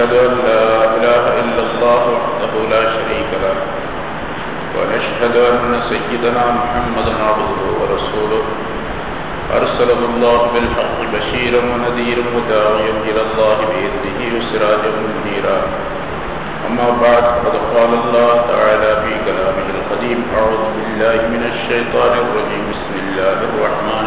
ونشهد أن لا إله إلا الله وحده لا شريك له ونشهد أن سيدنا محمدا عبده ورسوله. أرسله الله بالحق بشيرا ونذيرا وداعيا إلى الله بإذنه وسراجا منيرا. أما بعد فقد قال الله تعالى في كلامه القديم أعوذ بالله من الشيطان الرجيم. بسم الله الرحمن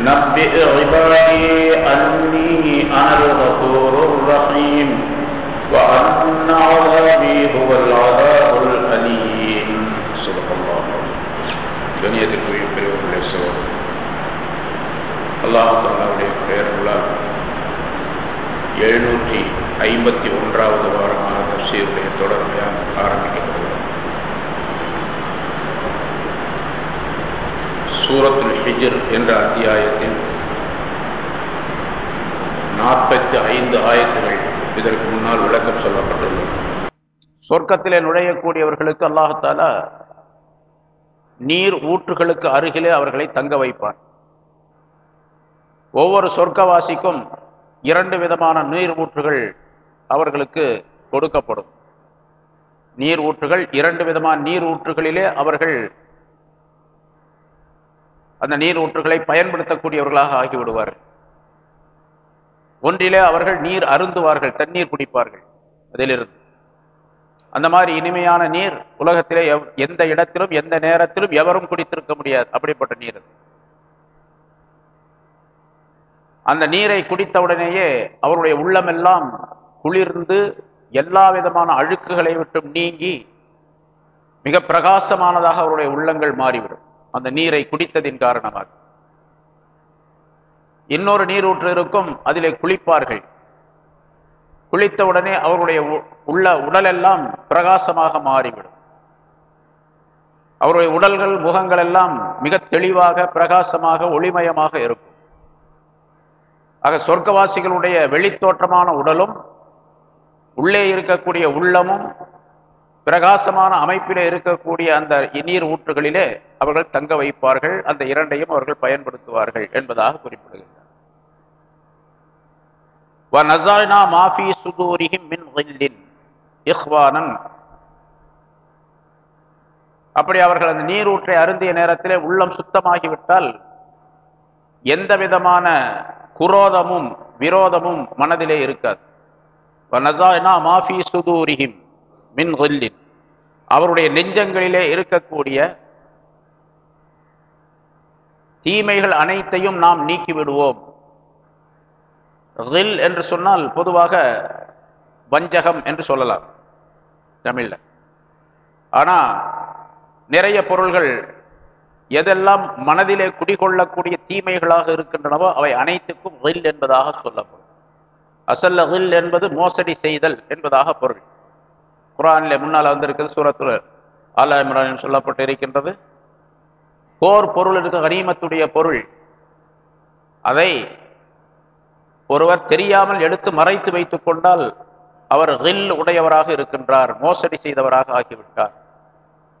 نبئ عبادي أني أنا الغفور الرحيم وأن عذابي هو العذاب الأليم صدق الله கணியத்திற்குரிய பெரியவர்களே சகோதரர் அல்லாஹ் தாலாவுடைய பெயர்களால் எழுநூற்றி ஐம்பத்தி ஒன்றாவது வாரமான தப்சீருடைய தொடர்மையாக ஆரம்பிக்கப்படுகிறது சூரத்துல் ஹிஜர் என்ற அத்தியாயத்தில் நாற்பத்தி ஐந்து ஆயத்துகள் இதற்கு முன்னால் விளக்கம் சொல்லப்பட்டது. சொர்க்கத்திலே நுழையக்கூடியவர்களுக்கு அல்லாஹத்தால நீர் ஊற்றுகளுக்கு அருகிலே அவர்களை தங்க வைப்பார். ஒவ்வொரு சொர்க்கவாசிக்கும் இரண்டு விதமான நீர் ஊற்றுகள் அவர்களுக்கு கொடுக்கப்படும். நீர் ஊற்றுகள் இரண்டு விதமான நீர் ஊற்றுகளிலே அவர்கள் அந்த நீர் ஊற்றுகளை பயன்படுத்தக்கூடியவர்களாக ஆகிவிடுவார். ஒன்றிலே அவர்கள் நீர் அருந்துவார்கள் தண்ணீர் குடிப்பார்கள் அதிலிருந்து. அந்த மாதிரி இனிமையான நீர் உலகத்திலே எந்த இடத்திலும் எந்த நேரத்திலும் எவரும் குடித்திருக்க முடியாது அப்படிப்பட்ட நீர் அந்த நீரை குடித்தவுடனேயே அவருடைய உள்ளமெல்லாம் குளிர்ந்து எல்லா விதமான அழுக்குகளை விட்டும் நீங்கி மிக பிரகாசமானதாக அவருடைய உள்ளங்கள் மாறிவிடும். அந்த நீரை குடித்ததின் காரணமாக. இன்னொரு நீரூற்று இருக்கும் அதிலே குளிப்பார்கள். குளித்தவுடனே அவருடைய உள்ள உடலெல்லாம் பிரகாசமாக மாறிவிடும். அவருடைய உடல்கள் முகங்கள் எல்லாம் மிக தெளிவாக பிரகாசமாக ஒளிமயமாக இருக்கும். ஆக சொர்க்கவாசிகளுடைய வெளித்தோற்றமான உடலும் உள்ளே இருக்கக்கூடிய உள்ளமும் பிரகாசமான அமைப்பிலே இருக்கக்கூடிய அந்த நீர் ஊற்றுகளிலே அவர்கள் தங்க வைப்பார்கள். அந்த இரண்டையும் அவர்கள் பயன்படுத்துவார்கள் என்பதாக குறிப்பிடுகின்றனர் சுதூரிஹிம் அப்படி அவர்கள் அந்த நீரூற்றை அருந்திய நேரத்திலே உள்ளம் சுத்தமாகிவிட்டால் எந்த விதமான குரோதமும் விரோதமும் மனதிலே இருக்காது. மாஃபி சுதூரிஹிம். மின் கொல்லின் அவருடைய நெஞ்சங்களிலே இருக்கக்கூடிய தீமைகள் அனைத்தையும் நாம் நீக்கிவிடுவோம். ரில் என்று சொன்னால் பொதுவாக வஞ்சகம் என்று சொல்லலாம் தமிழில். ஆனால் நிறைய பொருள்கள் எதெல்லாம் மனதிலே குடிகொள்ளக்கூடிய தீமைகளாக இருக்கின்றனவோ அவை அனைத்துக்கும் ரில் என்பதாக சொல்லப்படும். அசல்ல ரில் என்பது மோசடி செய்தல் என்பதாக பொருள். குரானில் முன்னால் வந்திருக்கிறது சூரத்துல ஆலா இம்ரான் சொல்லப்பட்டு இருக்கின்றது போர் பொருள் இருக்க கனிமத்துடைய பொருள். அதை ஒருவர் தெரியாமல் எடுத்து மறைத்து வைத்துக் கொண்டால் அவர் ஹில் உடையவராக இருக்கின்றார் மோசடி செய்தவராக ஆகிவிட்டார்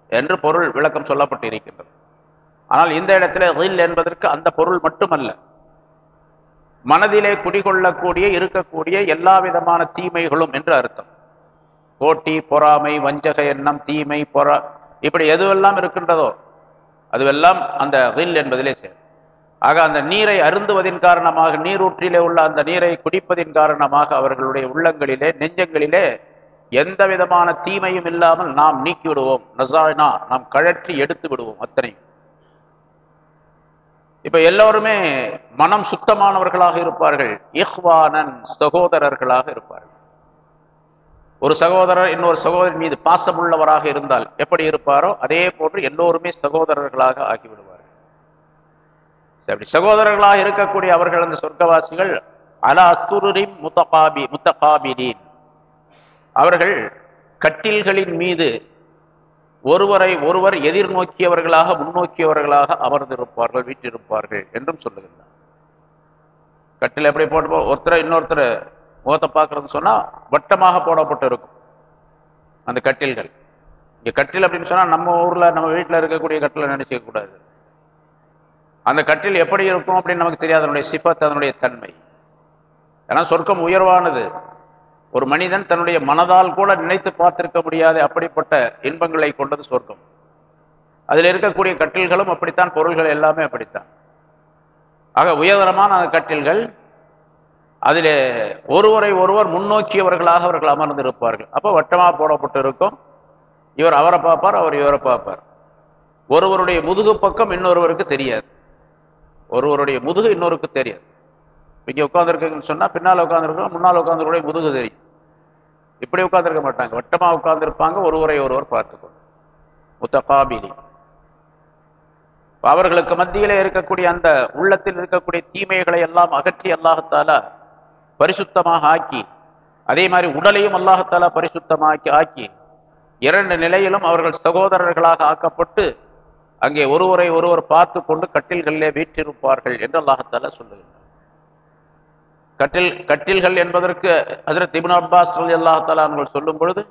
என்று பொருள் விளக்கம் சொல்லப்பட்டு இருக்கின்றது ஆனால் இந்த இடத்துல ஹில் என்பதற்கு அந்த பொருள் மட்டுமல்ல. மனதிலே குடிகொள்ளக்கூடிய இருக்கக்கூடிய எல்லா விதமான தீமைகளும் என்று அர்த்தம். போட்டி பொறாமை வஞ்சக எண்ணம் தீமை பொறா இப்படி எதுவெல்லாம் இருக்கின்றதோ அதுவெல்லாம் அந்த ஹில் என்பதிலே சேரும். ஆக அந்த நீரை அருந்துவதின் காரணமாக நீரூற்றிலே உள்ள அந்த நீரை குடிப்பதின் காரணமாக அவர்களுடைய உள்ளங்களிலே நெஞ்சங்களிலே எந்த விதமான தீமையும் இல்லாமல் நாம் நீக்கி விடுவோம் நசானா நாம் கழற்றி எடுத்து விடுவோம் அத்தனை இப்ப எல்லோருமே மனம் சுத்தமானவர்களாக இருப்பார்கள். இஹ்வானன் சகோதரர்களாக இருப்பார்கள். ஒரு சகோதரர் இன்னொரு சகோதரன் மீது பாசமுள்ளவராக இருந்தால் எப்படி இருப்பாரோ? அதே போன்று எல்லோருமே சகோதரர்களாக ஆகிவிடுவார்கள். அப்படி சகோதரர்களாக இருக்கக்கூடிய அவர்கள் அந்த சொர்க்கவாசிகள் அலா சுருரிம் முத்தகாபி முத்தகாபிலீன். அவர்கள் கட்டில்களின் மீது ஒருவரை ஒருவர் எதிர்நோக்கியவர்களாக முன்னோக்கியவர்களாக அமர்ந்திருப்பார்கள் வீட்டிருப்பார்கள் என்றும் சொல்லுகின்றார். கட்டில் எப்படி போட்டு ஒருத்தர் இன்னொருத்தர் முகத்தை பார்க்கறதுன்னு சொன்னால் வட்டமாக போடப்பட்டு இருக்கும் அந்த கட்டில்கள். இங்கே கட்டில் அப்படின்னு சொன்னால் நம்ம ஊரில் நம்ம வீட்டில் இருக்கக்கூடிய கட்டிலை நினைச்சிக்க கூடாது. அந்த கட்டில் எப்படி இருக்கும் அப்படின்னு நமக்கு தெரியாது. அதனுடைய சிபத் அதனுடைய தன்மை. ஏன்னா சொர்க்கம் உயர்வானது. ஒரு மனிதன் தன்னுடைய மனதால் கூட நினைத்து பார்த்திருக்க முடியாத அப்படிப்பட்ட இன்பங்களை கொண்டது சொர்க்கம். அதில் இருக்கக்கூடிய கட்டில்களும் அப்படித்தான் பொருள்கள் எல்லாமே அப்படித்தான். ஆக உயர்தரமான அந்த கட்டில்கள் அதில் ஒருவரை ஒருவர் முன்னோக்கியவர்களாக அவர்கள் அமர்ந்திருப்பார்கள். அப்போ வட்டமாக போடப்பட்டு இருக்கும் இவர் அவரை பார்ப்பார் அவர் இவரை பார்ப்பார். ஒருவருடைய முதுகு பக்கம் இன்னொருவருக்கு தெரியாது. ஒருவருடைய முதுகு இன்னொருக்கு தெரியாது. இங்கே உட்காந்துருக்குன்னு சொன்னால் பின்னால் உட்காந்துருக்கோம் முன்னால் உட்காந்துருடைய முதுகு தெரியும். இப்படி உட்காந்துருக்க மாட்டாங்க. வட்டமாக உட்காந்துருப்பாங்க ஒருவரை ஒருவர் பார்த்துக்கணும். முத்தகாபிலி. அவர்களுக்கு மத்தியில் இருக்கக்கூடிய அந்த உள்ளத்தில் இருக்கக்கூடிய தீமைகளை எல்லாம் அகற்றி அல்லாஹத்தால பரிசுத்தமாக ஆக்கி அதே மாதிரி உடலையும் அல்லாஹத்தால பரிசுத்தமாக்கி ஆக்கி இரண்டு நிலையிலும் அவர்கள் சகோதரர்களாக ஆக்கப்பட்டு அங்கே ஒருவரை ஒருவர் பார்த்து கொண்டு கட்டில்களிலே வீற்றிருப்பார்கள் என்று அல்லாஹத்தால சொல்லுகிறார் கட்டில் கட்டில்கள் என்பதற்கு ஹசரத் இபின் அப்பாஸ் அலி அல்லாஹால அவர்கள் சொல்லும் பொழுது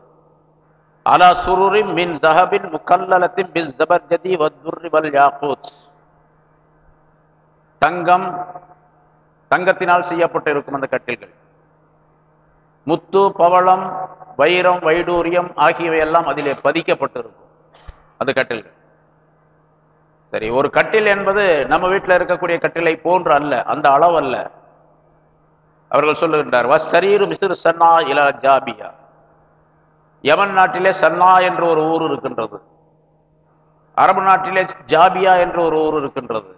அலா சுருரின் மின் ஜஹபின் முக்கல்லலத்தின் பிஸ் ஜபர்ஜதி வல் யாக்கூத் தங்கம் தங்கத்தினால் செய்யப்பட்டு இருக்கும் அந்த கட்டில்கள். முத்து பவளம் வைரம் வைடூரியம் ஆகியவை எல்லாம் அதிலே பதிக்கப்பட்டிருக்கும் அந்த கட்டில்கள். சரி ஒரு கட்டில் என்பது நம்ம வீட்டில் இருக்கக்கூடிய கட்டிலை போன்று அல்ல அந்த அளவு அல்ல அவர்கள் சொல்லுகின்றார் வ சரீரு மிஸ்ரு சன்னா இலா ஜாபியா. யமன் நாட்டிலே சன்னா என்ற ஒரு ஊர் இருக்கின்றது. அரபு நாட்டிலே ஜாபியா என்ற ஒரு ஊர் இருக்கின்றது.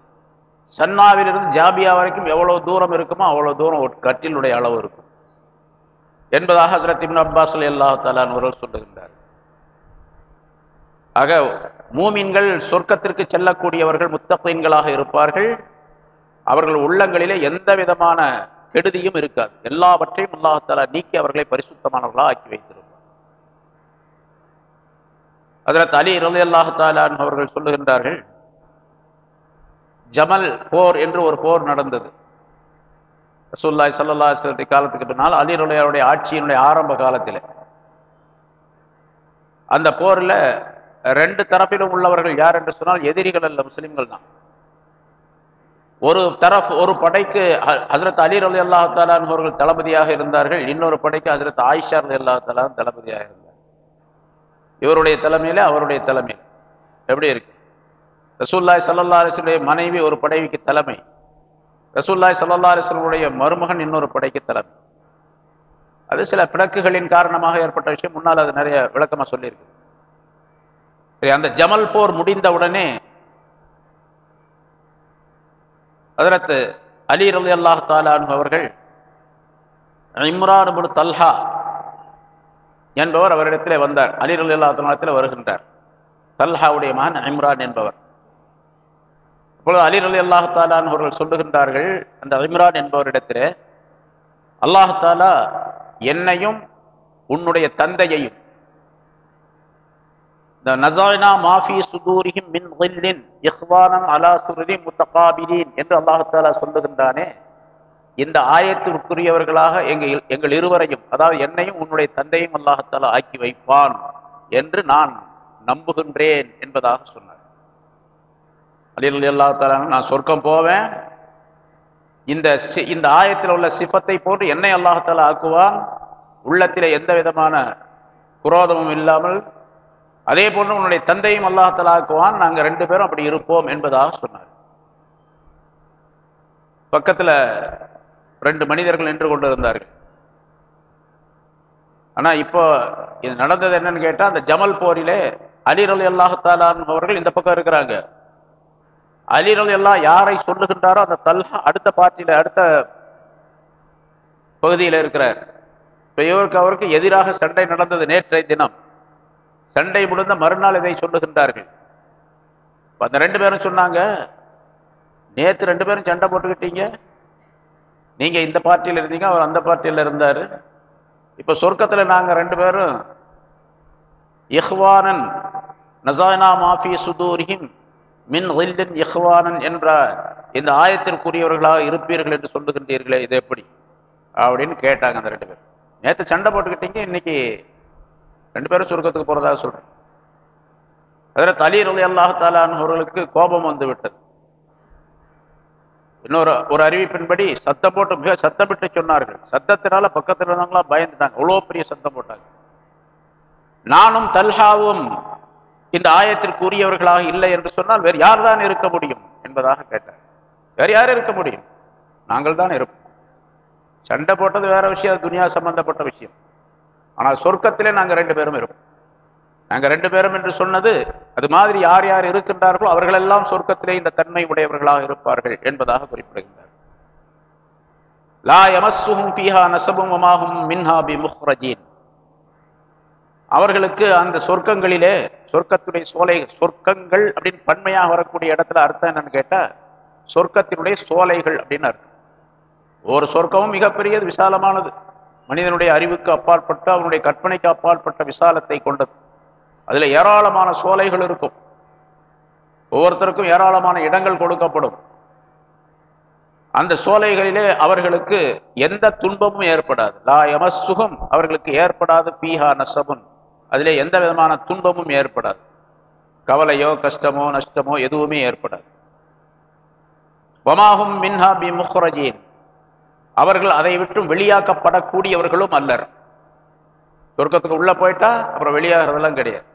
சன்னாவிலிருந்து ஜாபியா வரைக்கும் எவ்வளவு தூரம் இருக்குமோ அவ்வளவு தூரம் ஒரு கட்டிலுடைய அளவு இருக்கும். என்பதாக ஹசரத் இப்னு அப்பாஸ் அல்லா தலான் சொல்லுகின்றார். ஆக மூமின்கள் சொர்க்கத்திற்கு செல்லக்கூடியவர்கள் முத்தப்பீன்களாக இருப்பார்கள். அவர்கள் உள்ளங்களிலே எந்த விதமான கெடுதியும் இருக்காது. எல்லாவற்றையும் அல்லாஹாலா நீக்கி அவர்களை பரிசுத்தமானவர்களாக ஆக்கி வைத்திருப்பார். அதில் அலி ரலி அல்லாஹாலான் அவர்கள் சொல்லுகின்றார்கள் ஜமல் போர் என்று ஒரு போர் நடந்தது. ரசூல்லாய் சல்லா காலத்துக்கு பின்னால் அலி ஆட்சியினுடைய ஆரம்ப காலத்தில். அந்த போரில் ரெண்டு தரப்பிலும் உள்ளவர்கள் யார் என்று சொன்னால் எதிரிகள் அல்ல முஸ்லிம்கள் தான். ஒரு தரப் ஒரு படைக்கு ஹசரத் அலி அலி அல்லா தாலான் அவர்கள் தளபதியாக இருந்தார்கள். இன்னொரு படைக்கு ஹசரத் ஆயிஷா அலி அல்லா தளபதியாக இருந்தார். இவருடைய தலைமையில் அவருடைய தலைமையில் எப்படி இருக்கு? ரசூல்லாய் சல்லா அலிஸ்லுடைய மனைவி ஒரு படைவிக்கு தலைமை. ரசூல்லாய் சல்லா அலிஸ்லுடைய மருமகன் இன்னொரு படைக்கு தலைமை. அது சில பிணக்குகளின் காரணமாக ஏற்பட்ட விஷயம். முன்னால் அது நிறைய விளக்கமா சொல்லியிருக்கு. சரி அந்த ஜமல் போர் முடிந்த உடனே அதற்கு அலி ரலி அல்லாஹ் தாலான் அவர்கள் இம்ரான் முடு தல்ஹா என்பவர் அவரிடத்திலே வந்தார். அலி ரலி அல்லா தாலத்தில் வருகின்றார். தல்ஹாவுடைய மகன் இம்ரான் என்பவர். இப்பொழுது அலி அலி அல்லாஹாலான் அவர்கள் சொல்லுகின்றார்கள் அந்த இம்ரான் என்பவரிடத்தில் அல்லாஹாலா என்னையும் உன்னுடைய தந்தையையும் இந்த நசாயினா மாஃபி சுதூரிஹிம் மின் கில்லின் இஹ்வானம் அலா சுருதி முத்தகாபிலீன் என்று அல்லாஹாலா சொல்லுகின்றானே இந்த ஆயத்திற்குரியவர்களாக எங்கள் எங்கள் இருவரையும் அதாவது என்னையும் உன்னுடைய தந்தையும் அல்லாஹத்தாலா ஆக்கி வைப்பான் என்று நான் நம்புகின்றேன் என்பதாக சொன்னார். அலி அல்லா நான் சொர்க்கம் போவேன். இந்த இந்த ஆயத்தில் உள்ள சிஃபத்தை போன்று என்னை அல்லாஹால ஆக்குவான். உள்ளத்தில் எந்த விதமான குரோதமும் இல்லாமல் அதே போன்று உன்னுடைய தந்தையும் அல்லாஹால ஆக்குவான். நாங்கள் ரெண்டு பேரும் அப்படி இருப்போம் என்பதாக சொன்னார். பக்கத்தில் ரெண்டு மனிதர்கள் நின்று கொண்டு இருந்தார்கள் ஆனால் இப்போ இது நடந்தது என்னன்னு கேட்டால் அந்த ஜமல் போரிலே அலிர் அலி அல்லாஹாலான் அவர்கள் இந்த பக்கம் இருக்கிறாங்க. அலிரல் எல்லாம் யாரை சொல்லுகின்றாரோ அந்த தல்ஹா அடுத்த பார்ட்டியில அடுத்த பகுதியில் இருக்கிறார். இப்ப இவருக்கு அவருக்கு எதிராக சண்டை நடந்தது நேற்றைய தினம். சண்டை முடிந்த மறுநாள் இதை சொல்லுகின்றார்கள். அந்த ரெண்டு பேரும் சொன்னாங்க நேற்று ரெண்டு பேரும் சண்டை போட்டுக்கிட்டீங்க. நீங்கள் இந்த பார்ட்டியில் இருந்தீங்க அவர் அந்த பார்ட்டியில் இருந்தார். இப்போ சொர்க்கத்தில் நாங்கள் ரெண்டு பேரும் இஹ்வானன் நசானா மாஃபி சுதூரிஹிம் மின் ஹில்லின் இஹ்வானன் என்ற இந்த ஆயத்திற்குரியவர்களாக இருப்பீர்கள் என்று சொல்லுகின்றீர்களே இது எப்படி? அப்படின்னு கேட்டாங்க அந்த ரெண்டு பேரும். நேற்று சண்டை போட்டுக்கிட்டீங்க இன்னைக்கு ரெண்டு பேரும் சுருக்கத்துக்கு போகிறதாக சொல்றேன். அதில் தலீர் அலி அல்லாஹாலான் அவர்களுக்கு கோபம் வந்து விட்டது. இன்னொரு ஒரு அறிவிப்பின்படி சத்தம் போட்டு மிக சத்தமிட்டு சொன்னார்கள். சத்தத்தினால பக்கத்தில் இருந்தவங்களாம் பயந்துட்டாங்க. அவ்வளோ பெரிய சத்தம் போட்டாங்க. நானும் தல்ஹாவும் இந்த ஆயத்திற்கு உரியவர்களாக இல்லை என்று சொன்னால் வேறு யார் தான் இருக்க முடியும் என்பதாக கேட்டார். வேறு யார் இருக்க முடியும்? நாங்கள் தான் இருப்போம். சண்டை போட்டது வேற விஷயம் துனியா சம்பந்தப்பட்ட விஷயம். ஆனால் சொர்க்கத்திலே நாங்கள் ரெண்டு பேரும் இருப்போம். நாங்கள் ரெண்டு பேரும் என்று சொன்னது அது மாதிரி யார் யார் இருக்கின்றார்களோ அவர்களெல்லாம் சொர்க்கத்திலே இந்த தன்மை உடையவர்களாக இருப்பார்கள் என்பதாக குறிப்பிடுகின்றார். லா யமஸ்ஸுஹும் ஃபீஹா நசபும் மின்ஹாபி மின்ஹா அவர்களுக்கு அந்த சொர்க்கங்களிலே சொர்க்கத்துடைய சோலை சொர்க்கங்கள் அப்படின்னு பன்மையாக வரக்கூடிய இடத்துல அர்த்தம் என்னன்னு கேட்டால் சொர்க்கத்தினுடைய சோலைகள் அப்படின்னு அர்த்தம். ஒரு சொர்க்கமும் மிகப்பெரியது விசாலமானது. மனிதனுடைய அறிவுக்கு அப்பாற்பட்டு அவனுடைய கற்பனைக்கு அப்பாற்பட்ட விசாலத்தை கொண்டது. அதுல ஏராளமான சோலைகள் இருக்கும். ஒவ்வொருத்தருக்கும் ஏராளமான இடங்கள் கொடுக்கப்படும். அந்த சோலைகளிலே அவர்களுக்கு எந்த துன்பமும் ஏற்படாது. லா யமசுகம் அவர்களுக்கு ஏற்படாது. பீஹா நசபுன். அதிலே எந்த விதமான துன்பமும் ஏற்படாது. கவலையோ கஷ்டமோ நஷ்டமோ எதுவுமே ஏற்படாது. வமாகும் மின்ஹா பி முஹ்ரஜீன் அவர்கள் அதை விட்டும் வெளியாக்கப்படக்கூடியவர்களும் அல்லர். சொர்க்கத்துக்கு உள்ள போயிட்டா அப்புறம் வெளியாகிறதெல்லாம் கிடையாது.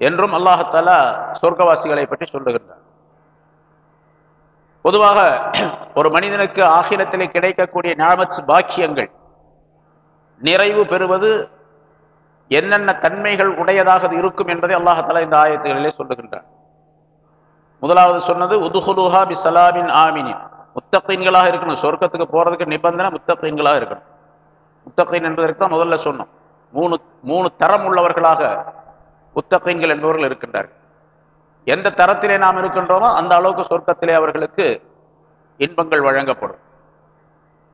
என்றும் அல்லாஹத்தாலா சொர்க்கவாசிகளை பற்றி சொல்லுகின்றார் பொதுவாக ஒரு மனிதனுக்கு ஆகிலத்திலே கிடைக்கக்கூடிய ஞாபக பாக்கியங்கள் நிறைவு பெறுவது என்னென்ன தன்மைகள் உடையதாக அது இருக்கும் என்பதை அல்லாஹால இந்த ஆயத்துகளிலே சொல்லுகின்றார் முதலாவது சொன்னது உதுஹுலுஹா பி சலாமின் ஆமினின். முத்தக்கீன்களாக இருக்கணும். சொர்க்கத்துக்கு போகிறதுக்கு நிபந்தனை முத்தக்கீன்களாக இருக்கணும். முத்தக்கீன் என்பதற்கு தான் முதல்ல சொன்னோம். மூணு மூணு தரம் உள்ளவர்களாக முத்தக்கீன்கள் என்பவர்கள் இருக்கின்றார்கள். எந்த தரத்திலே நாம் இருக்கின்றோமோ அந்த அளவுக்கு சொர்க்கத்திலே அவர்களுக்கு இன்பங்கள் வழங்கப்படும்.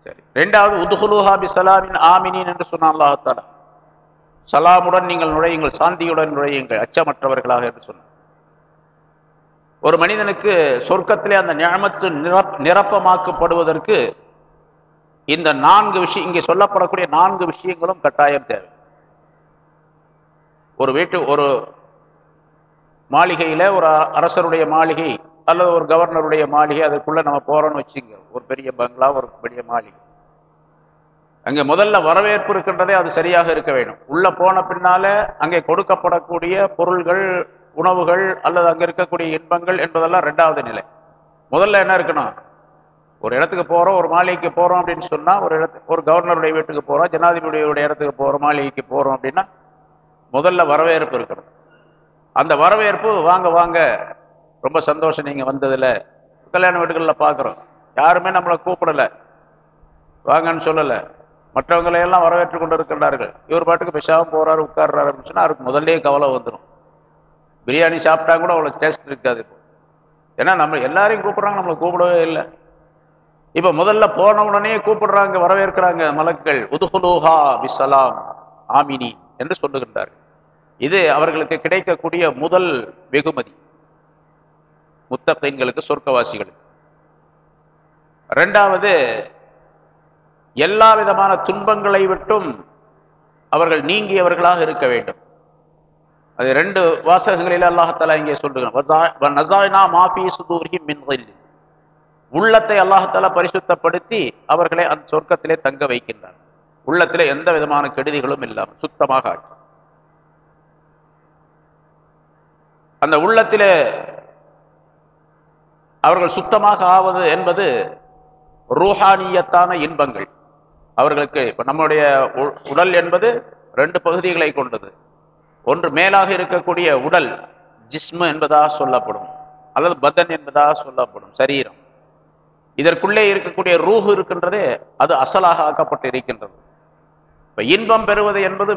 சரி. ரெண்டாவது உதுகுலுஹா பி சலாமின் ஆமினின் என்று சொன்னான் அல்லாஹாலா சலாமுடன் நீங்கள் நுழையுங்கள் சாந்தியுடன் நுழையுங்கள் அச்சமற்றவர்களாக என்று சொன்னார். ஒரு மனிதனுக்கு சொர்க்கத்திலே அந்த ஞாமத்து நிரப் நிரப்பமாக்கப்படுவதற்கு இந்த நான்கு விஷயம் இங்கே சொல்லப்படக்கூடிய நான்கு விஷயங்களும் கட்டாயம் தேவை. ஒரு வீட்டு ஒரு மாளிகையில ஒரு அரசருடைய மாளிகை அல்லது ஒரு கவர்னருடைய மாளிகை அதுக்குள்ளே நம்ம போறோம்னு வச்சுங்க. ஒரு பெரிய பங்களா ஒரு பெரிய மாளிகை. அங்கே முதல்ல வரவேற்பு இருக்கின்றதே அது சரியாக இருக்க வேண்டும். உள்ள போன பின்னால அங்கே கொடுக்கப்படக்கூடிய பொருள்கள் உணவுகள் அல்லது அங்கே இருக்கக்கூடிய இன்பங்கள் என்பதெல்லாம் ரெண்டாவது நிலை. முதல்ல என்ன இருக்கணும்? ஒரு இடத்துக்கு போகிறோம் ஒரு மாளிகைக்கு போகிறோம் அப்படின்னு சொன்னால் ஒரு இடத்து ஒரு கவர்னருடைய வீட்டுக்கு போகிறோம் ஜனாதிபதியுடைய இடத்துக்கு போகிறோம் மாளிகைக்கு போகிறோம் அப்படின்னா முதல்ல வரவேற்பு இருக்கணும். அந்த வரவேற்பு வாங்க வாங்க ரொம்ப சந்தோஷம் நீங்கள் வந்ததில். கல்யாண வீடுகளில் பார்க்குறோம். யாருமே நம்மளை கூப்பிடல. வாங்கன்னு சொல்லலை. மற்றவங்களை எல்லாம் வரவேற்று கொண்டு இருக்கின்றார்கள் இவர் பாட்டுக்கு பெஷாவும் போறாரு உட்கார்றாரு அப்படின்னு சொன்னா அவருக்கு முதல்லயே கவலை வந்துடும் பிரியாணி சாப்பிட்டா கூட அவ்வளோ டேஸ்ட் இருக்காது இப்போ. ஏன்னா நம்ம எல்லாரையும் கூப்பிடுறாங்க நம்மளை கூப்பிடவே இல்லை. இப்போ முதல்ல போன உடனே கூப்பிடுறாங்க வரவேற்கிறாங்க மலக்கள். உதுகுலோஹா பிசலாம் ஆமினி என்று சொல்லுகின்றார் இது அவர்களுக்கு கிடைக்கக்கூடிய முதல் வெகுமதி. முத்தகைன்களுக்கு சொர்க்கவாசிகளுக்கு. ரெண்டாவது எல்லா விதமான துன்பங்களை விட்டும் அவர்கள் நீங்கியவர்களாக இருக்க வேண்டும். அது ரெண்டு வாசகங்களில் அல்லாஹாலா இங்கே சொல்லுகிறான் உள்ளத்தை அல்லாஹாலா பரிசுத்தப்படுத்தி அவர்களை அந்த சொர்க்கத்திலே தங்க வைக்கின்றார். உள்ளத்திலே எந்த விதமான கெடுதிகளும் இல்லாமல் சுத்தமாக ஆட்சி அந்த உள்ளத்திலே அவர்கள் சுத்தமாக ஆவது என்பது ரூஹானியத்தான இன்பங்கள். அவர்களுக்கு இப்போ நம்முடைய உடல் என்பது ரெண்டு பகுதிகளை கொண்டது. ஒன்று மேலாக இருக்கக்கூடிய உடல் ஜிஸ்மு என்பதாக சொல்லப்படும். அல்லது பதன் என்பதாக சொல்லப்படும் சரீரம். இதற்குள்ளே இருக்கக்கூடிய ரூஹு இருக்கின்றதே அது அசலாக ஆக்கப்பட்டு இருக்கின்றது இப்போ இன்பம் பெறுவது என்பது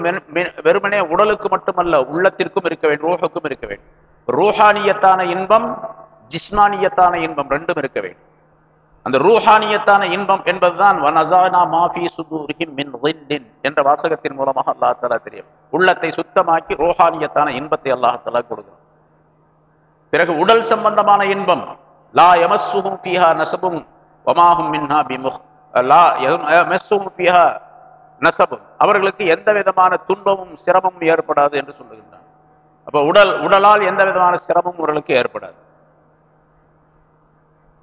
வெறுமனே உடலுக்கு மட்டுமல்ல உள்ளத்திற்கும் இருக்க வேண்டும் ரூஹுக்கும் இருக்க வேண்டும். ரூஹானியத்தான இன்பம் ஜிஸ்மானியத்தான இன்பம் ரெண்டும் இருக்க வேண்டும். அந்த ரூஹானியத்தான இன்பம் என்பதுதான் வனசானா மாஃபி சுதூரிஹிம் மின் ரில்லின் என்ற வாசகத்தின் மூலமாக அல்லாஹ் தலா தெரியும். உள்ளத்தை சுத்தமாக்கி ரூஹானியத்தான இன்பத்தை அல்லாஹ் கொடுக்கும் பிறகு உடல் சம்பந்தமான இன்பம் லா யமஸ்ஸுஹும் ஃபீஹா நசபும் வமாஹும் மின்ஹா பிமுஹ் லா யமஸ்ஸுஹும் ஃபீஹா நசபும் அவர்களுக்கு எந்த விதமான துன்பமும் சிரமமும் ஏற்படாது என்று சொல்லுகின்றான். அப்போ உடல் உடலால் எந்த விதமான சிரமமும் அவர்களுக்கு ஏற்படாது.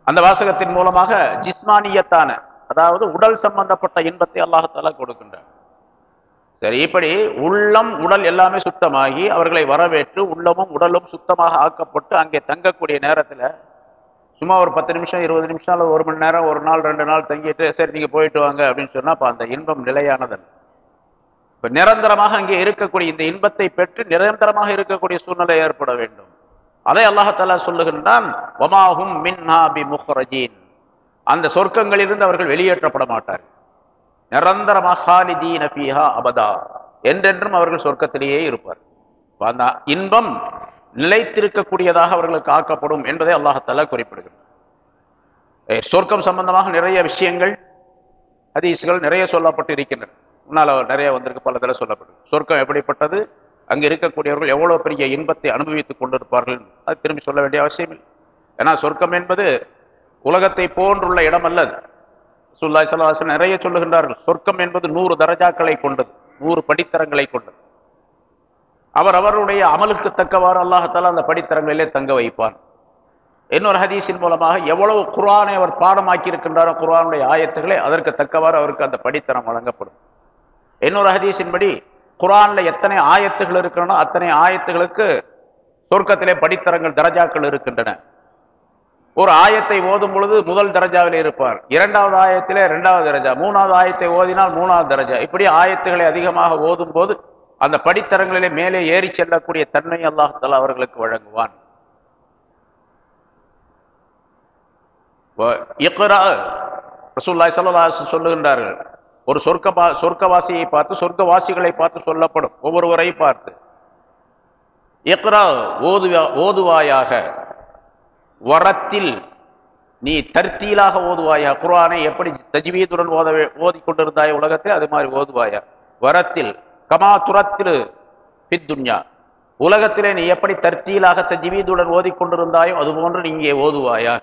அந்த வாசகத்தின் மூலமாக ஜிஸ்மானியத்தான அதாவது உடல் சம்பந்தப்பட்ட இன்பத்தை அல்லாஹால கொடுக்கின்றார் சரி இப்படி உள்ளம் உடல் எல்லாமே சுத்தமாகி அவர்களை வரவேற்று உள்ளமும் உடலும் சுத்தமாக ஆக்கப்பட்டு அங்கே தங்கக்கூடிய நேரத்தில் சும்மா ஒரு பத்து நிமிஷம் இருபது நிமிஷம் அல்லது ஒரு மணி நேரம் ஒரு நாள் ரெண்டு நாள் தங்கிட்டு சரி நீங்கள் போயிட்டு வாங்க அப்படின்னு சொன்னால் அப்போ அந்த இன்பம் நிலையானதன் இப்போ நிரந்தரமாக அங்கே இருக்கக்கூடிய இந்த இன்பத்தை பெற்று நிரந்தரமாக இருக்கக்கூடிய சூழ்நிலை ஏற்பட வேண்டும். அதை அல்லாஹாலா சொல்லுகின்றான் வமாஹும் மின்ஹா பி முஹ்ரஜீன் அந்த சொர்க்கங்களிலிருந்து அவர்கள் வெளியேற்றப்பட மாட்டார்கள் நிரந்தரமாக ஹாலிதீன பீஹா அபதா. என்றென்றும் அவர்கள் சொர்க்கத்திலேயே இருப்பார். அந்த இன்பம் நிலைத்திருக்கக்கூடியதாக அவர்களுக்கு ஆக்கப்படும் என்பதை அல்லாஹால குறிப்பிடுகிறார் சொர்க்கம் சம்பந்தமாக நிறைய விஷயங்கள் ஹதீஸ்கள் நிறைய சொல்லப்பட்டு இருக்கின்றன முன்னால் நிறைய வந்திருக்கு பல தடவை சொல்லப்படும் சொர்க்கம் எப்படிப்பட்டது? அங்கே இருக்கக்கூடியவர்கள் எவ்வளவு பெரிய இன்பத்தை அனுபவித்துக் கொண்டிருப்பார்கள்? அது திரும்பி சொல்ல வேண்டிய அவசியம் இல்லை. ஏன்னா சொர்க்கம் என்பது உலகத்தை போன்றுள்ள இடம் அல்லது சுல்லாய் சலாசன் நிறைய சொல்லுகின்றார்கள். சொர்க்கம் என்பது நூறு தரஜாக்களை கொண்டது நூறு படித்தரங்களை கொண்டது. அவர் அவருடைய அமலுக்கு தக்கவாறு அல்லாஹத்தால் அந்த படித்தரங்களிலே தங்க வைப்பான் இன்னொரு ஹதீஸின் மூலமாக எவ்வளவு குரானை அவர் பாடமாக்கி இருக்கின்றாரோ குர்ஆனுடைய ஆயத்துக்களை அதற்கு தக்கவாறு அவருக்கு அந்த படித்தரம் வழங்கப்படும். இன்னொரு ஹதீஸின்படி குரானில் எத்தனை ஆயத்துகள் இருக்கிறனோ அத்தனை ஆயத்துகளுக்கு சொர்க்கத்திலே படித்தரங்கள் தரஜாக்கள் இருக்கின்றன. ஒரு ஆயத்தை ஓதும் பொழுது முதல் தரஜாவில் இருப்பார். இரண்டாவது ஆயத்திலே இரண்டாவது தரஜா. மூணாவது ஆயத்தை ஓதினால் மூணாவது தரஜா. இப்படி ஆயத்துகளை அதிகமாக ஓதும் போது அந்த படித்தரங்களிலே மேலே ஏறி செல்லக்கூடிய தன்மை அல்லாஹால அவர்களுக்கு வழங்குவான். வ- இக்ரா சொல்லுகின்றார்கள். ஒரு சொர்க்க சொர்க்கவாசியை பார்த்து சொர்க்கவாசிகளை பார்த்து சொல்லப்படும். ஒவ்வொருவரை பார்த்து. எக்ரா ஓதுவா ஓதுவாயாக. வரத்தில் நீ தர்த்தீலாக ஓதுவாயா குரானை எப்படி தஜ்வீதுடன் ஓத ஓதிக்கொண்டிருந்தாயை உலகத்தை அது மாதிரி ஓதுவாயா வரத்தில் கமா துரத்தில் பித்துன்யா உலகத்திலே நீ எப்படி தர்த்தீலாக தஜ்வீதுடன் ஓதிக்கொண்டிருந்தாயோ அதுபோன்று நீ இங்கே ஓதுவாயாக.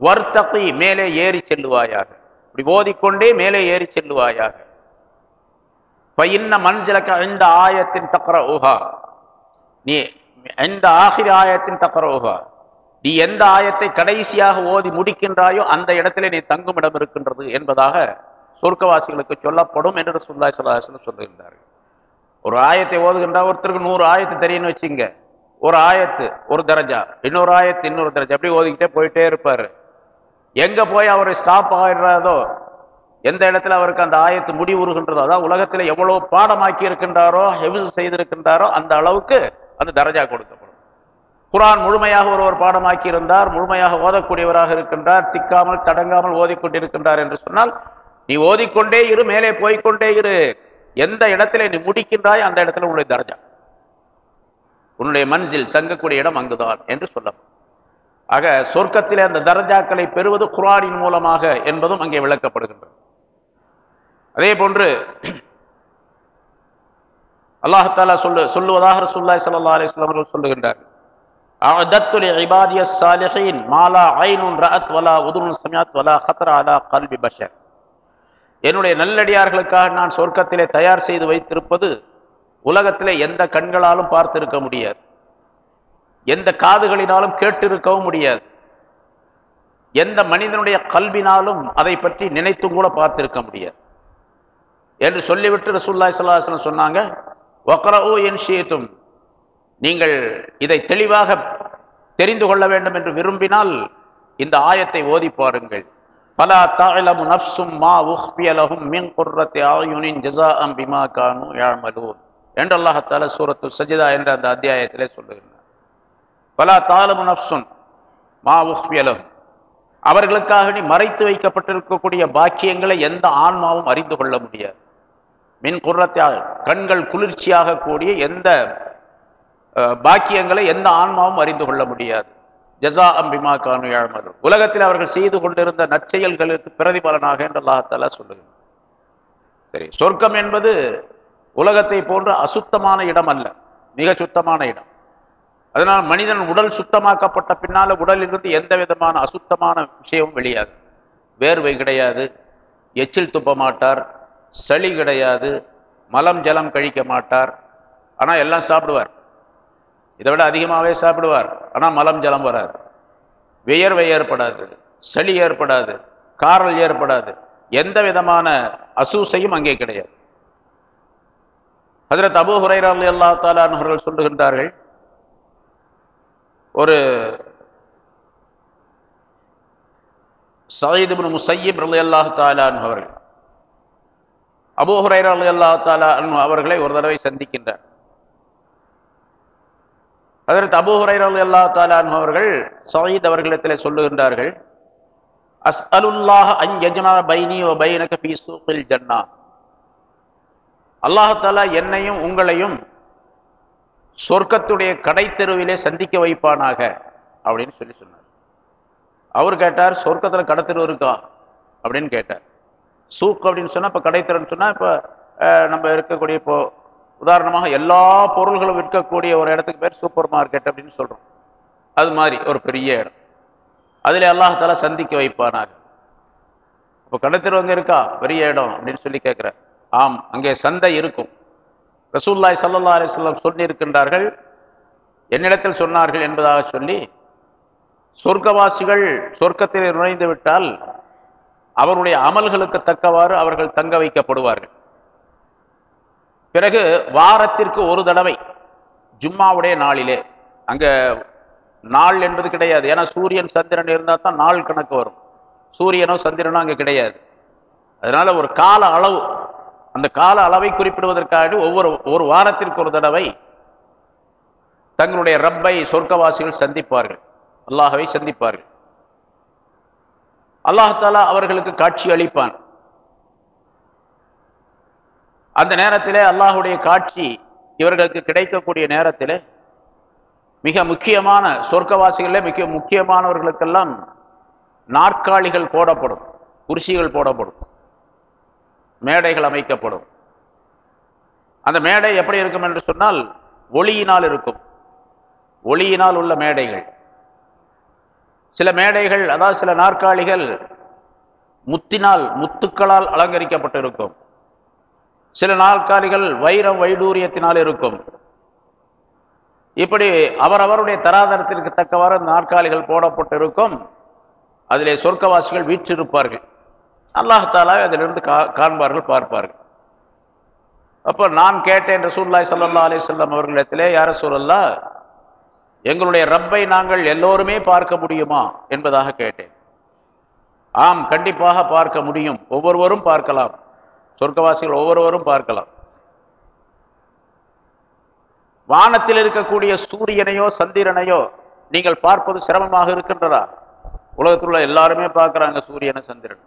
வர்த்தகி மேலே ஏறி செல்லுவாயாக. இப்படி ஓதிக்கொண்டே மேலே ஏறி செல்லுவாயாக. பையன்ன மன்சிலக்க இந்த ஆயத்தின் தக்கர ஊகா நீ எந்த ஆகிரி ஆயத்தின் தக்கர ஊகா நீ எந்த ஆயத்தை கடைசியாக ஓதி முடிக்கின்றாயோ அந்த இடத்திலே நீ தங்கும் இடம் இருக்கின்றது என்பதாக சொர்க்கவாசிகளுக்கு சொல்லப்படும் என்று ரசூலுல்லாஹி ஸல்லல்லாஹு அலைஹி சொல்லுகின்றார்கள் ஒரு ஆயத்தை ஓதுகின்றா ஒருத்தருக்கு நூறு ஆயத்து தெரியும்னு வச்சுங்க ஒரு ஆயத்து ஒரு தரஜா. இன்னொரு ஆயத்து இன்னொரு தரஜா. அப்படி ஓதிக்கிட்டே போயிட்டே இருப்பாரு. எங்க போய் அவர் ஸ்டாப் ஆகிடுறாதோ எந்த இடத்துல அவருக்கு அந்த ஆயத்து முடிவுறுகின்றதோ அதாவது உலகத்தில் எவ்வளவு பாடமாக்கி இருக்கின்றாரோ ஹெவிஸ் செய்திருக்கின்றாரோ அந்த அளவுக்கு அந்த தரஜா கொடுக்கப்படும். குரான் முழுமையாக ஒருவர் பாடமாக்கி இருந்தார் முழுமையாக ஓதக்கூடியவராக இருக்கின்றார் திக்காமல் தடங்காமல் ஓதிக்கொண்டிருக்கின்றார் என்று சொன்னால் நீ ஓதிக்கொண்டே இரு மேலே போய்க்கொண்டே இரு. எந்த இடத்துல நீ முடிக்கின்றாய் அந்த இடத்துல உன்னுடைய தரஜா. உன்னுடைய மனசில் தங்கக்கூடிய இடம் அங்குதான் என்று சொல்லப்படும். ஆக சொர்க்கத்திலே அந்த தரஜாக்களை பெறுவது குரானின் மூலமாக என்பதும் அங்கே விளக்கப்படுகின்றது. அதே போன்று அல்லாஹாலா சொல்லு சொல்லுவதாக ரசூல்லாய் சல்லா அலிஸ்லாம் அவர்கள் சொல்லுகின்றார். அஅதத்து லிஇபாதிய ஸாலிஹீன் மாலா ஐனுன் ரஅத் வலா உதுனுன் சமிஅத் வலா ஹத்ரா அலா கல்பி பஷர். என்னுடைய நல்லடியார்களுக்காக நான் சொர்க்கத்திலே தயார் செய்து வைத்திருப்பது உலகத்திலே எந்த கண்களாலும் பார்த்திருக்க முடியாது. எந்த காதுகளினாலும் கேட்டிருக்கவும் முடியாது. எந்த மனிதனுடைய கல்வினாலும் அதை பற்றி நினைத்தும் கூட பார்த்திருக்க முடியாது. என்று சொல்லிவிட்டு ரசூல்லாய் சல்லாஹம் சொன்னாங்க வக்ரஊ என் ஷீத்தும் நீங்கள் இதை தெளிவாக தெரிந்து கொள்ள வேண்டும் என்று விரும்பினால் இந்த ஆயத்தை ஓதி பாருங்கள். பல தாழமு நப்சும் மா உஹ்பியலகும் மின் குர்ரத்தி ஆயுனின் ஜஸாஅம் பிமா கானு யாழ்மலூர் என்று அல்லாஹத்தால சூரத்து சஜிதா என்ற அந்த அத்தியாயத்திலே சொல்லுகின்றார் பலா தாலமு நப்சுன் மா உஹ்வியலகும் அவர்களுக்காக நீ மறைத்து வைக்கப்பட்டிருக்கக்கூடிய பாக்கியங்களை எந்த ஆன்மாவும் அறிந்து கொள்ள முடியாது. மின் குர்ரத்தியாக கண்கள் குளிர்ச்சியாக கூடிய எந்த பாக்கியங்களை எந்த ஆன்மாவும் அறிந்து கொள்ள முடியாது. ஜசா அம்பிமா கானு யாழ்மர் உலகத்தில் அவர்கள் செய்து கொண்டிருந்த நற்செயல்களுக்கு பிரதிபலனாக என்று அல்லாஹாலா சொல்லுகிறார் சரி சொர்க்கம் என்பது உலகத்தை போன்ற அசுத்தமான இடம் அல்ல மிக சுத்தமான இடம். அதனால் மனிதன் உடல் சுத்தமாக்கப்பட்ட பின்னால உடலிலிருந்து எந்த விதமான அசுத்தமான விஷயமும் வெளியாகும் வேர்வை கிடையாது எச்சில் துப்ப மாட்டார் சளி கிடையாது மலம் ஜலம் கழிக்க மாட்டார். ஆனால் எல்லாம் சாப்பிடுவார். இதை விட அதிகமாகவே சாப்பிடுவார். ஆனால் மலம் ஜலம் வராது. வியர்வை ஏற்படாது சளி ஏற்படாது காரல் ஏற்படாது. எந்த விதமான அசூசையும் அங்கே கிடையாது. அதில் தபு ஹுரைரா அல்லா தாலான்வர்கள் சொல்லுகின்றார்கள் ஒரு சயீத் முசையீப் ரலி அல்லாஹ் தாலான் அவர்கள். அபூ ஹுரைரா அலி அல்லா தாலா அவர்களை ஒரு தடவை சந்திக்கின்றார். அதற்கு அபூ ஹுரைரா அலி அல்லா தாலான் அவர்கள் சயீத் அவர்களிடத்தில் சொல்லுகின்றார்கள் அஸ்அலுல்லாஹ் அன் யஜ்னா பைனி ஓ பைனக பி சூகில் ஜன்னா. அல்லாஹாலா என்னையும் உங்களையும் சொர்க்கத்துடைய கடை தெருவிலே சந்திக்க வைப்பானாக அப்படின்னு சொல்லி சொன்னார். அவர் கேட்டார் சொர்க்கத்தில் கடத்தெரு இருக்கா? அப்படின்னு கேட்டார். சூக் அப்படின்னு சொன்னால் இப்போ கடைத்தெருன்னு சொன்னால் இப்போ நம்ம இருக்கக்கூடிய இப்போ உதாரணமாக எல்லா பொருள்களும் விற்கக்கூடிய ஒரு இடத்துக்கு பேர் சூப்பர் மார்க்கெட் அப்படின்னு சொல்கிறோம் அது மாதிரி ஒரு பெரிய இடம். அதில் அல்லாஹால சந்திக்க வைப்பானாக. இப்போ கடத்தெரு அங்கே இருக்கா? பெரிய இடம் அப்படின்னு சொல்லி கேட்குறேன் ஆம் அங்கே சந்தை இருக்கும். ரசூல்லாய் சல்லா அலிஸ்லாம் சொல்லியிருக்கின்றார்கள். என்னிடத்தில் சொன்னார்கள் என்பதாக சொல்லி சொர்க்கவாசிகள் சொர்க்கத்தில் நுழைந்து விட்டால் அவருடைய அமல்களுக்கு தக்கவாறு அவர்கள் தங்க வைக்கப்படுவார்கள். பிறகு வாரத்திற்கு ஒரு தடவை ஜும்மாவுடைய நாளிலே அங்கே நாள் என்பது கிடையாது. ஏன்னா சூரியன் சந்திரன் இருந்தால் தான் நாள் கணக்கு வரும். சூரியனோ சந்திரனோ அங்கே கிடையாது. அதனால் ஒரு கால அளவு அந்த கால அளவை குறிப்பிடுவதற்காக ஒவ்வொரு ஒரு வாரத்திற்கு ஒரு தடவை தங்களுடைய ரப்பை சொர்க்கவாசிகள் சந்திப்பார்கள். அல்லாஹவை சந்திப்பார்கள். அல்லாஹாலா அவர்களுக்கு காட்சி அளிப்பான். அந்த நேரத்திலே அல்லாஹுடைய காட்சி இவர்களுக்கு கிடைக்கக்கூடிய நேரத்தில் மிக முக்கியமான சொர்க்கவாசிகளே மிக முக்கியமானவர்களுக்கெல்லாம் நாற்காலிகள் போடப்படும் குர்சிகள் போடப்படும். மேடைகள் அமைக்கப்படும். அந்த மேடை எப்படி இருக்கும் என்று சொன்னால் ஒளியினால் இருக்கும். ஒளியினால் உள்ள மேடைகள். சில மேடைகள் அதாவது சில நாற்காலிகள் முத்தினால் முத்துக்களால் அலங்கரிக்கப்பட்டிருக்கும். சில நாற்காலிகள் வைரம் வைடூரியத்தினால் இருக்கும். இப்படி அவரவருடைய தராதரத்திற்கு தக்கவாறு நாற்காலிகள் போடப்பட்டிருக்கும். அதிலே சொர்க்கவாசிகள் வீற்றிருப்பார்கள். அல்லாஹாலா அதிலிருந்து கா காண்பார்கள் பார்ப்பார்கள். அப்போ நான் கேட்டேன் ரசூல்லாய் சல்லா அலி சொல்லம் அவர்களிடத்திலே யார சூழல்லா எங்களுடைய ரப்பை நாங்கள் எல்லோருமே பார்க்க முடியுமா? என்பதாக கேட்டேன். ஆம் கண்டிப்பாக பார்க்க முடியும். ஒவ்வொருவரும் பார்க்கலாம். சொர்க்கவாசிகள் ஒவ்வொருவரும் பார்க்கலாம். வானத்தில் இருக்கக்கூடிய சூரியனையோ சந்திரனையோ நீங்கள் பார்ப்பது சிரமமாக இருக்கின்றதா? உலகத்தில் உள்ள எல்லாருமே பார்க்குறாங்க சூரியனை சந்திரன்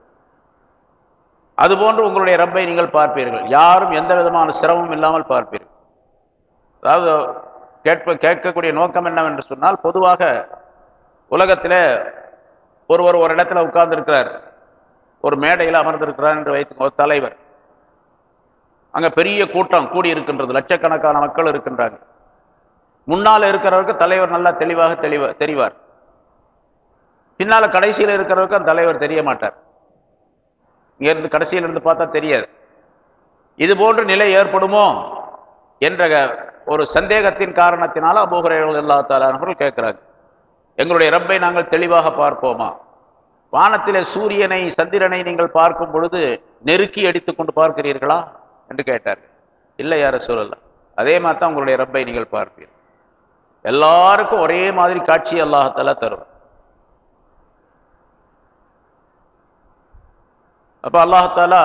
அதுபோன்று உங்களுடைய ரப்பை நீங்கள் பார்ப்பீர்கள். யாரும் எந்த விதமான சிரமமும் இல்லாமல் பார்ப்பீர்கள். அதாவது கேட்ப கேட்கக்கூடிய நோக்கம் என்னவென்று சொன்னால் பொதுவாக உலகத்தில் ஒருவர் ஒரு இடத்துல உட்கார்ந்துருக்கிறார். ஒரு மேடையில் அமர்ந்திருக்கிறார் என்று வைத்து ஒரு தலைவர். அங்கே பெரிய கூட்டம் கூடி இருக்கின்றது லட்சக்கணக்கான மக்கள் இருக்கின்றாங்க முன்னால் இருக்கிறவருக்கு தலைவர் நல்லா தெளிவாக தெளிவா தெரிவார். பின்னால் கடைசியில் இருக்கிறவருக்கு அந்த தலைவர் தெரிய மாட்டார். இங்க இருந்து கடைசியில் இருந்து பார்த்தா தெரியாது. இது போன்ற நிலை ஏற்படுமோ என்ற ஒரு சந்தேகத்தின் காரணத்தினால அபோகரைகள் எல்லா தாலானவர்கள் கேட்கிறாங்க. எங்களுடைய ரப்பை நாங்கள் தெளிவாக பார்ப்போமா? வானத்திலே சூரியனை சந்திரனை நீங்கள் பார்க்கும் பொழுது நெருக்கி அடித்து கொண்டு பார்க்கிறீர்களா? என்று கேட்டார். இல்லை யார சொல்லல அதே மாதிரி தான் உங்களுடைய ரப்பை நீங்கள் பார்ப்பீர்கள். எல்லாருக்கும் ஒரே மாதிரி காட்சி அல்லாஹால தரும் அப்போ அல்லாஹாலா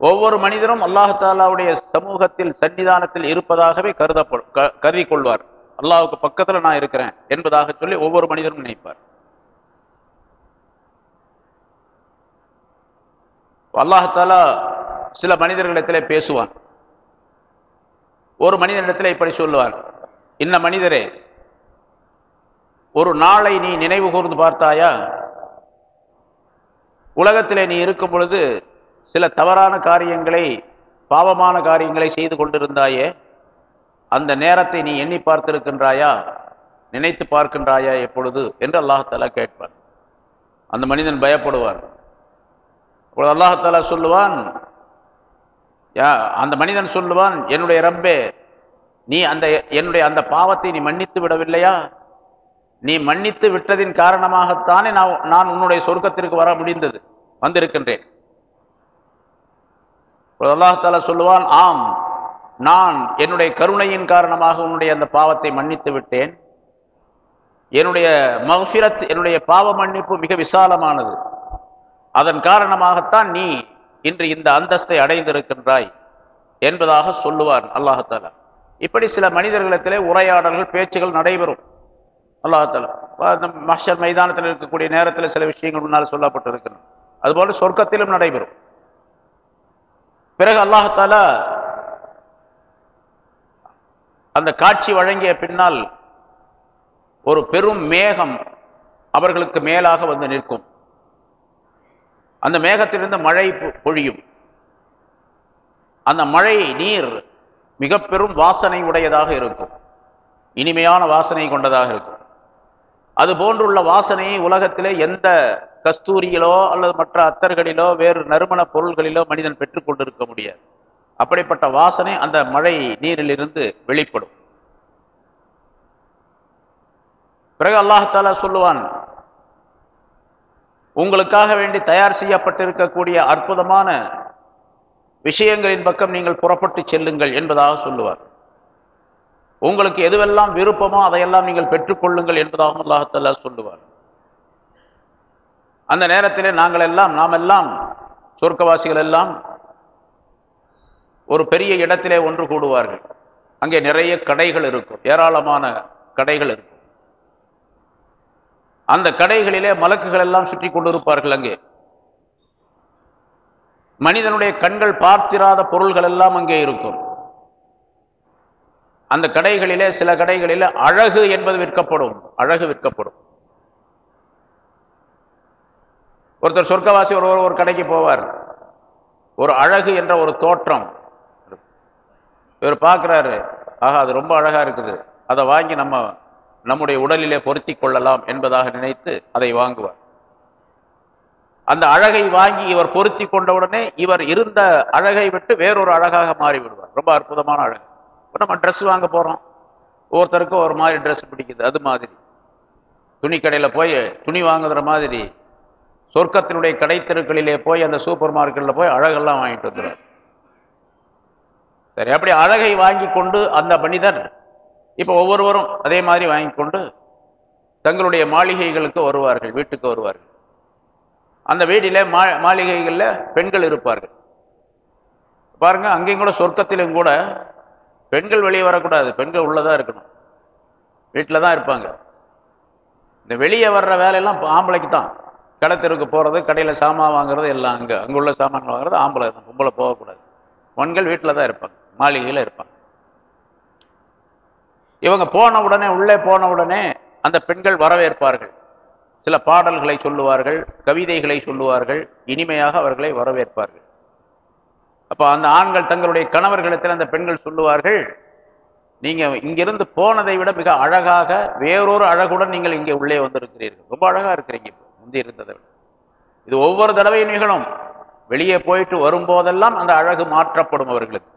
ஒவ்வொரு மனிதரும் அல்லாஹாலாவுடைய சமூகத்தில் சன்னிதானத்தில் இருப்பதாகவே கருதப்படும் கருதி கொள்வார் அல்லாஹுக்கு பக்கத்துல நான் இருக்கிறேன் என்பதாக சொல்லி ஒவ்வொரு மனிதரும் நினைப்பார். அல்லாஹாலா சில மனிதர்களிடத்திலே பேசுவான். ஒரு மனிதனிடத்தில் இப்படி சொல்லுவார். இன்ன மனிதரே ஒரு நாளை நீ நினைவு கூர்ந்து பார்த்தாயா? உலகத்திலே நீ இருக்கும் பொழுது சில தவறான காரியங்களை பாவமான காரியங்களை செய்து கொண்டிருந்தாயே? அந்த நேரத்தை நீ எண்ணி பார்த்திருக்கின்றாயா? நினைத்து பார்க்கின்றாயா எப்பொழுது? என்று அல்லாஹாலா கேட்பார் அந்த மனிதன் பயப்படுவார் இப்பொழுது அல்லாஹாலா சொல்லுவான் யா அந்த மனிதன் சொல்லுவான் என்னுடைய ரப்பே நீ அந்த என்னுடைய அந்த பாவத்தை நீ மன்னித்து விடவில்லையா? நீ மன்னித்து விட்டதின் காரணமாகத்தானே நான் நான் உன்னுடைய சொர்க்கத்திற்கு வர முடிந்தது வந்திருக்கின்றேன். அல்லாஹால சொல்லுவான் ஆம் நான் என்னுடைய கருணையின் காரணமாக உன்னுடைய அந்த பாவத்தை மன்னித்து விட்டேன். என்னுடைய மஃபிரத் என்னுடைய பாவ மன்னிப்பு மிக விசாலமானது. அதன் காரணமாகத்தான் நீ இன்று இந்த அந்தஸ்தை அடைந்திருக்கின்றாய் என்பதாக சொல்லுவார் அல்லாஹாலா இப்படி சில மனிதர்களிடத்திலே உரையாடல்கள் பேச்சுகள் நடைபெறும். அல்லாஹாலா மஷர் மைதானத்தில் இருக்கக்கூடிய நேரத்தில் சில விஷயங்கள் முன்னால் சொல்லப்பட்டிருக்கிறது. அதுபோல சொர்க்கத்திலும் நடைபெறும். பிறகு அல்லாஹாலா அந்த காட்சி வழங்கிய பின்னால் ஒரு பெரும் மேகம் அவர்களுக்கு மேலாக வந்து நிற்கும். அந்த மேகத்திலிருந்து மழை பொழியும். அந்த மழை நீர் மிக பெரும் வாசனை உடையதாக இருக்கும். இனிமையான வாசனை கொண்டதாக இருக்கும். அது போன்றுள்ள வாசனையை உலகத்திலே எந்த கஸ்தூரியிலோ அல்லது மற்ற அத்தர்களிலோ வேறு நறுமண பொருள்களிலோ மனிதன் பெற்றுக்கொண்டிருக்க முடியாது. அப்படிப்பட்ட வாசனை அந்த மழை நீரிலிருந்து வெளிப்படும். பிறகு அல்லாஹால சொல்லுவான் உங்களுக்காக வேண்டி தயார் செய்யப்பட்டிருக்கக்கூடிய அற்புதமான விஷயங்களின் பக்கம் நீங்கள் புறப்பட்டு செல்லுங்கள் என்பதாக சொல்லுவார். உங்களுக்கு எதுவெல்லாம் விருப்பமோ அதையெல்லாம் நீங்கள் பெற்றுக்கொள்ளுங்கள் என்பதாகவும் அல்லாஹாலா சொல்லுவார். அந்த நேரத்திலே நாங்கள் எல்லாம் நாம் எல்லாம் சொர்க்கவாசிகள் எல்லாம் ஒரு பெரிய இடத்திலே ஒன்று கூடுவார்கள். அங்கே நிறைய கடைகள் இருக்கும். ஏராளமான கடைகள் இருக்கும். அந்த கடைகளிலே மலக்குகள் எல்லாம் சுற்றி கொண்டிருப்பார்கள் அங்கே. மனிதனுடைய கண்கள் பார்த்திராத பொருள்கள் எல்லாம் அங்கே இருக்கும். அந்த கடைகளிலே சில கடைகளில் அழகு என்பது விற்கப்படும். அழகு விற்கப்படும். ஒருத்தர் சொர்க்கவாசி ஒருவர் ஒரு கடைக்கு போவார். ஒரு அழகு என்ற ஒரு தோற்றம். இவர் பார்க்குறாரு ஆஹா அது ரொம்ப அழகா இருக்குது. அதை வாங்கி நம்ம நம்முடைய உடலிலே பொருத்தி கொள்ளலாம் என்பதாக நினைத்து அதை வாங்குவார். அந்த அழகை வாங்கி இவர் பொருத்தி கொண்டவுடனே இவர் இருந்த அழகை விட்டு வேறொரு அழகாக மாறிவிடுவார். ரொம்ப அற்புதமான அழகு. இப்போ நம்ம ட்ரெஸ் வாங்க போகிறோம் ஒவ்வொருத்தருக்கும் ஒரு மாதிரி ட்ரெஸ் பிடிக்குது அது மாதிரி. துணி கடையில் போய் துணி வாங்குகிற மாதிரி. சொர்க்கத்தினுடைய கடைத்தெருக்களிலே போய் அந்த சூப்பர் மார்க்கெட்டில் போய் அழகெல்லாம் வாங்கிட்டு வந்துடுவார் சரி அப்படி அழகை வாங்கி கொண்டு அந்த மனிதர் இப்போ ஒவ்வொருவரும் அதே மாதிரி வாங்கி கொண்டு தங்களுடைய மாளிகைகளுக்கு வருவார்கள் வீட்டுக்கு வருவார்கள். அந்த வீட்டிலே மா மாளிகைகளில் பெண்கள் இருப்பார்கள். பாருங்க அங்கேயும் கூட சொர்க்கத்திலும் கூட பெண்கள் வெளியே வரக்கூடாது. பெண்கள் உள்ளதான் இருக்கணும். வீட்டில் தான் இருப்பாங்க. இந்த வெளியே வர்ற வேலையெல்லாம் ஆம்பளைக்கு தான். கடத்திற்கு போகிறது கடையில் சாமான் வாங்குறது எல்லாம் அங்கே. அங்கே உள்ள சாமான் வாங்குறது ஆம்பளை தான். பொம்பளை போகக்கூடாது. பெண்கள் வீட்டில் தான் இருப்பாங்க. மாளிகையில் இருப்பாங்க. இவங்க போன உடனே உள்ளே போன உடனே அந்த பெண்கள் வரவேற்பார்கள். சில பாடல்களை சொல்லுவார்கள் கவிதைகளை சொல்லுவார்கள் இனிமையாக அவர்களை வரவேற்பார்கள். அப்போ அந்த ஆண்கள் தங்களுடைய கணவர்களிடத்தில் அந்த பெண்கள் சொல்லுவார்கள் நீங்கள் இங்கிருந்து போனதை விட மிக அழகாக வேறொரு அழகுடன் நீங்கள் இங்கே உள்ளே வந்திருக்கிறீர்கள். ரொம்ப அழகாக இருக்கிறீங்க முந்தி இருந்ததை விட. இது ஒவ்வொரு தடவையும் நிகழும். வெளியே போயிட்டு வரும்போதெல்லாம் அந்த அழகு மாற்றப்படும் அவர்களுக்கு.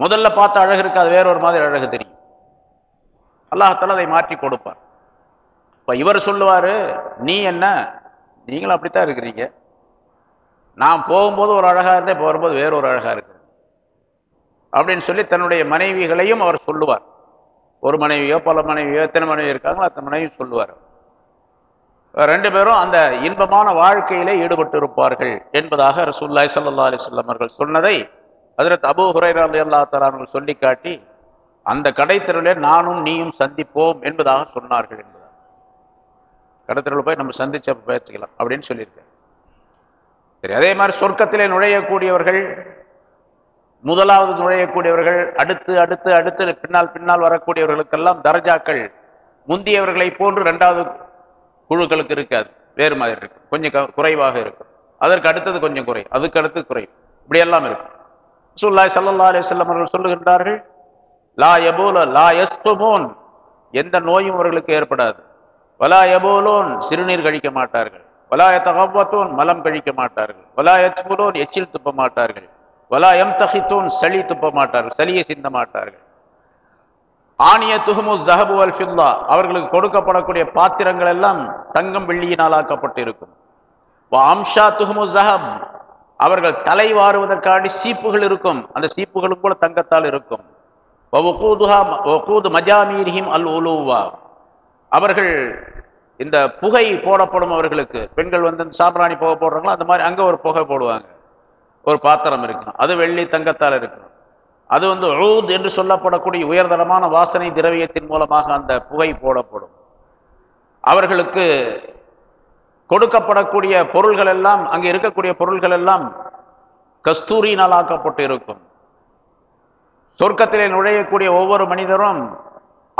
முதல்ல பார்த்த அழகு இருக்காது வேறொரு மாதிரி அழகு தெரியும். அல்லாஹத்தால் அதை மாற்றி கொடுப்பார் இப்போ இவர் சொல்லுவார் நீ என்ன? நீங்களும் அப்படித்தான் இருக்கிறீங்க. நான் போகும்போது ஒரு அழகாக இருந்தேன் இப்போ வரும்போது வேறொரு அழகாக இருக்கு. அப்படின்னு சொல்லி தன்னுடைய மனைவிகளையும் அவர் சொல்லுவார். ஒரு மனைவியோ பல மனைவியோ எத்தனை மனைவி இருக்காங்களோ அத்தனை மனைவியும் சொல்லுவார். ரெண்டு பேரும் அந்த இன்பமான வாழ்க்கையிலே ஈடுபட்டு இருப்பார்கள் என்பதாக ரசூல்லாய் சல்லா அலிஸ்லாம் அவர்கள் சொன்னதை அதில் அபு ஹுரைரா அல்லா தலான்கள் சொல்லி காட்டி அந்த கடைத்தருளே நானும் நீயும் சந்திப்போம் என்பதாக சொன்னார்கள் என்பதாக கடைத்தெருவில் போய் நம்ம சந்திச்ச பேசிக்கலாம் அப்படின்னு சொல்லியிருக்கேன் சரி அதே மாதிரி சொர்க்கத்திலே நுழையக்கூடியவர்கள் முதலாவது நுழையக்கூடியவர்கள் அடுத்து அடுத்து அடுத்து பின்னால் பின்னால் வரக்கூடியவர்களுக்கெல்லாம் தரஜாக்கள் முந்தியவர்களை போன்று ரெண்டாவது குழுக்களுக்கு இருக்காது. வேறு மாதிரி இருக்கும். கொஞ்சம் க- குறைவாக இருக்கும். அதற்கு அடுத்தது கொஞ்சம் குறை. அதுக்கு அடுத்து குறையும் இப்படியெல்லாம் இருக்கும். சுல்லாய் சல்லா அலி வஸல்லம் அவர்கள் சொல்லுகின்றார்கள் லா எபோல லா யஸ்துமூன். எந்த நோயும் அவர்களுக்கு ஏற்படாது. வலா எபோலோன் சிறுநீர் கழிக்க மாட்டார்கள். வலா மலம் கழிக்க மாட்டார்கள். வலா எச்சில் துப்ப மாட்டார்கள். வலாயம் தகித்தோன் சளி துப்ப மாட்டார்கள். சளியை சிந்த மாட்டார்கள். ஆணிய துகுமு ஜஹபு வல் ஃபில்லா அவர்களுக்கு கொடுக்கப்படக்கூடிய பாத்திரங்கள் எல்லாம் தங்கம் வெள்ளியினால் ஆக்கப்பட்டிருக்கும். அம்ஷா துகுமு ஜஹப் அவர்கள் தலை வாருவதற்காண்டி சீப்புகள் இருக்கும். அந்த சீப்புகளும் கூட தங்கத்தால் இருக்கும். மஜாமீரிஹிம் அல் உலூவா. அவர்கள் இந்த புகை போடப்படும் அவர்களுக்கு. பெண்கள் வந்து இந்த சாம்பிராணி புகை போடுறாங்களோ அந்த மாதிரி அங்கே ஒரு புகை போடுவாங்க. ஒரு பாத்திரம் இருக்கும். அது வெள்ளி தங்கத்தால் இருக்கும். அது வந்து ஊத் என்று சொல்லப்படக்கூடிய உயர்தரமான வாசனை திரவியத்தின் மூலமாக அந்த புகை போடப்படும். அவர்களுக்கு கொடுக்கப்படக்கூடிய பொருள்கள் எல்லாம் அங்கே இருக்கக்கூடிய பொருள்கள் எல்லாம் கஸ்தூரியினால் ஆக்கப்பட்டு இருக்கும். சொர்க்கத்திலே நுழையக்கூடிய ஒவ்வொரு மனிதரும்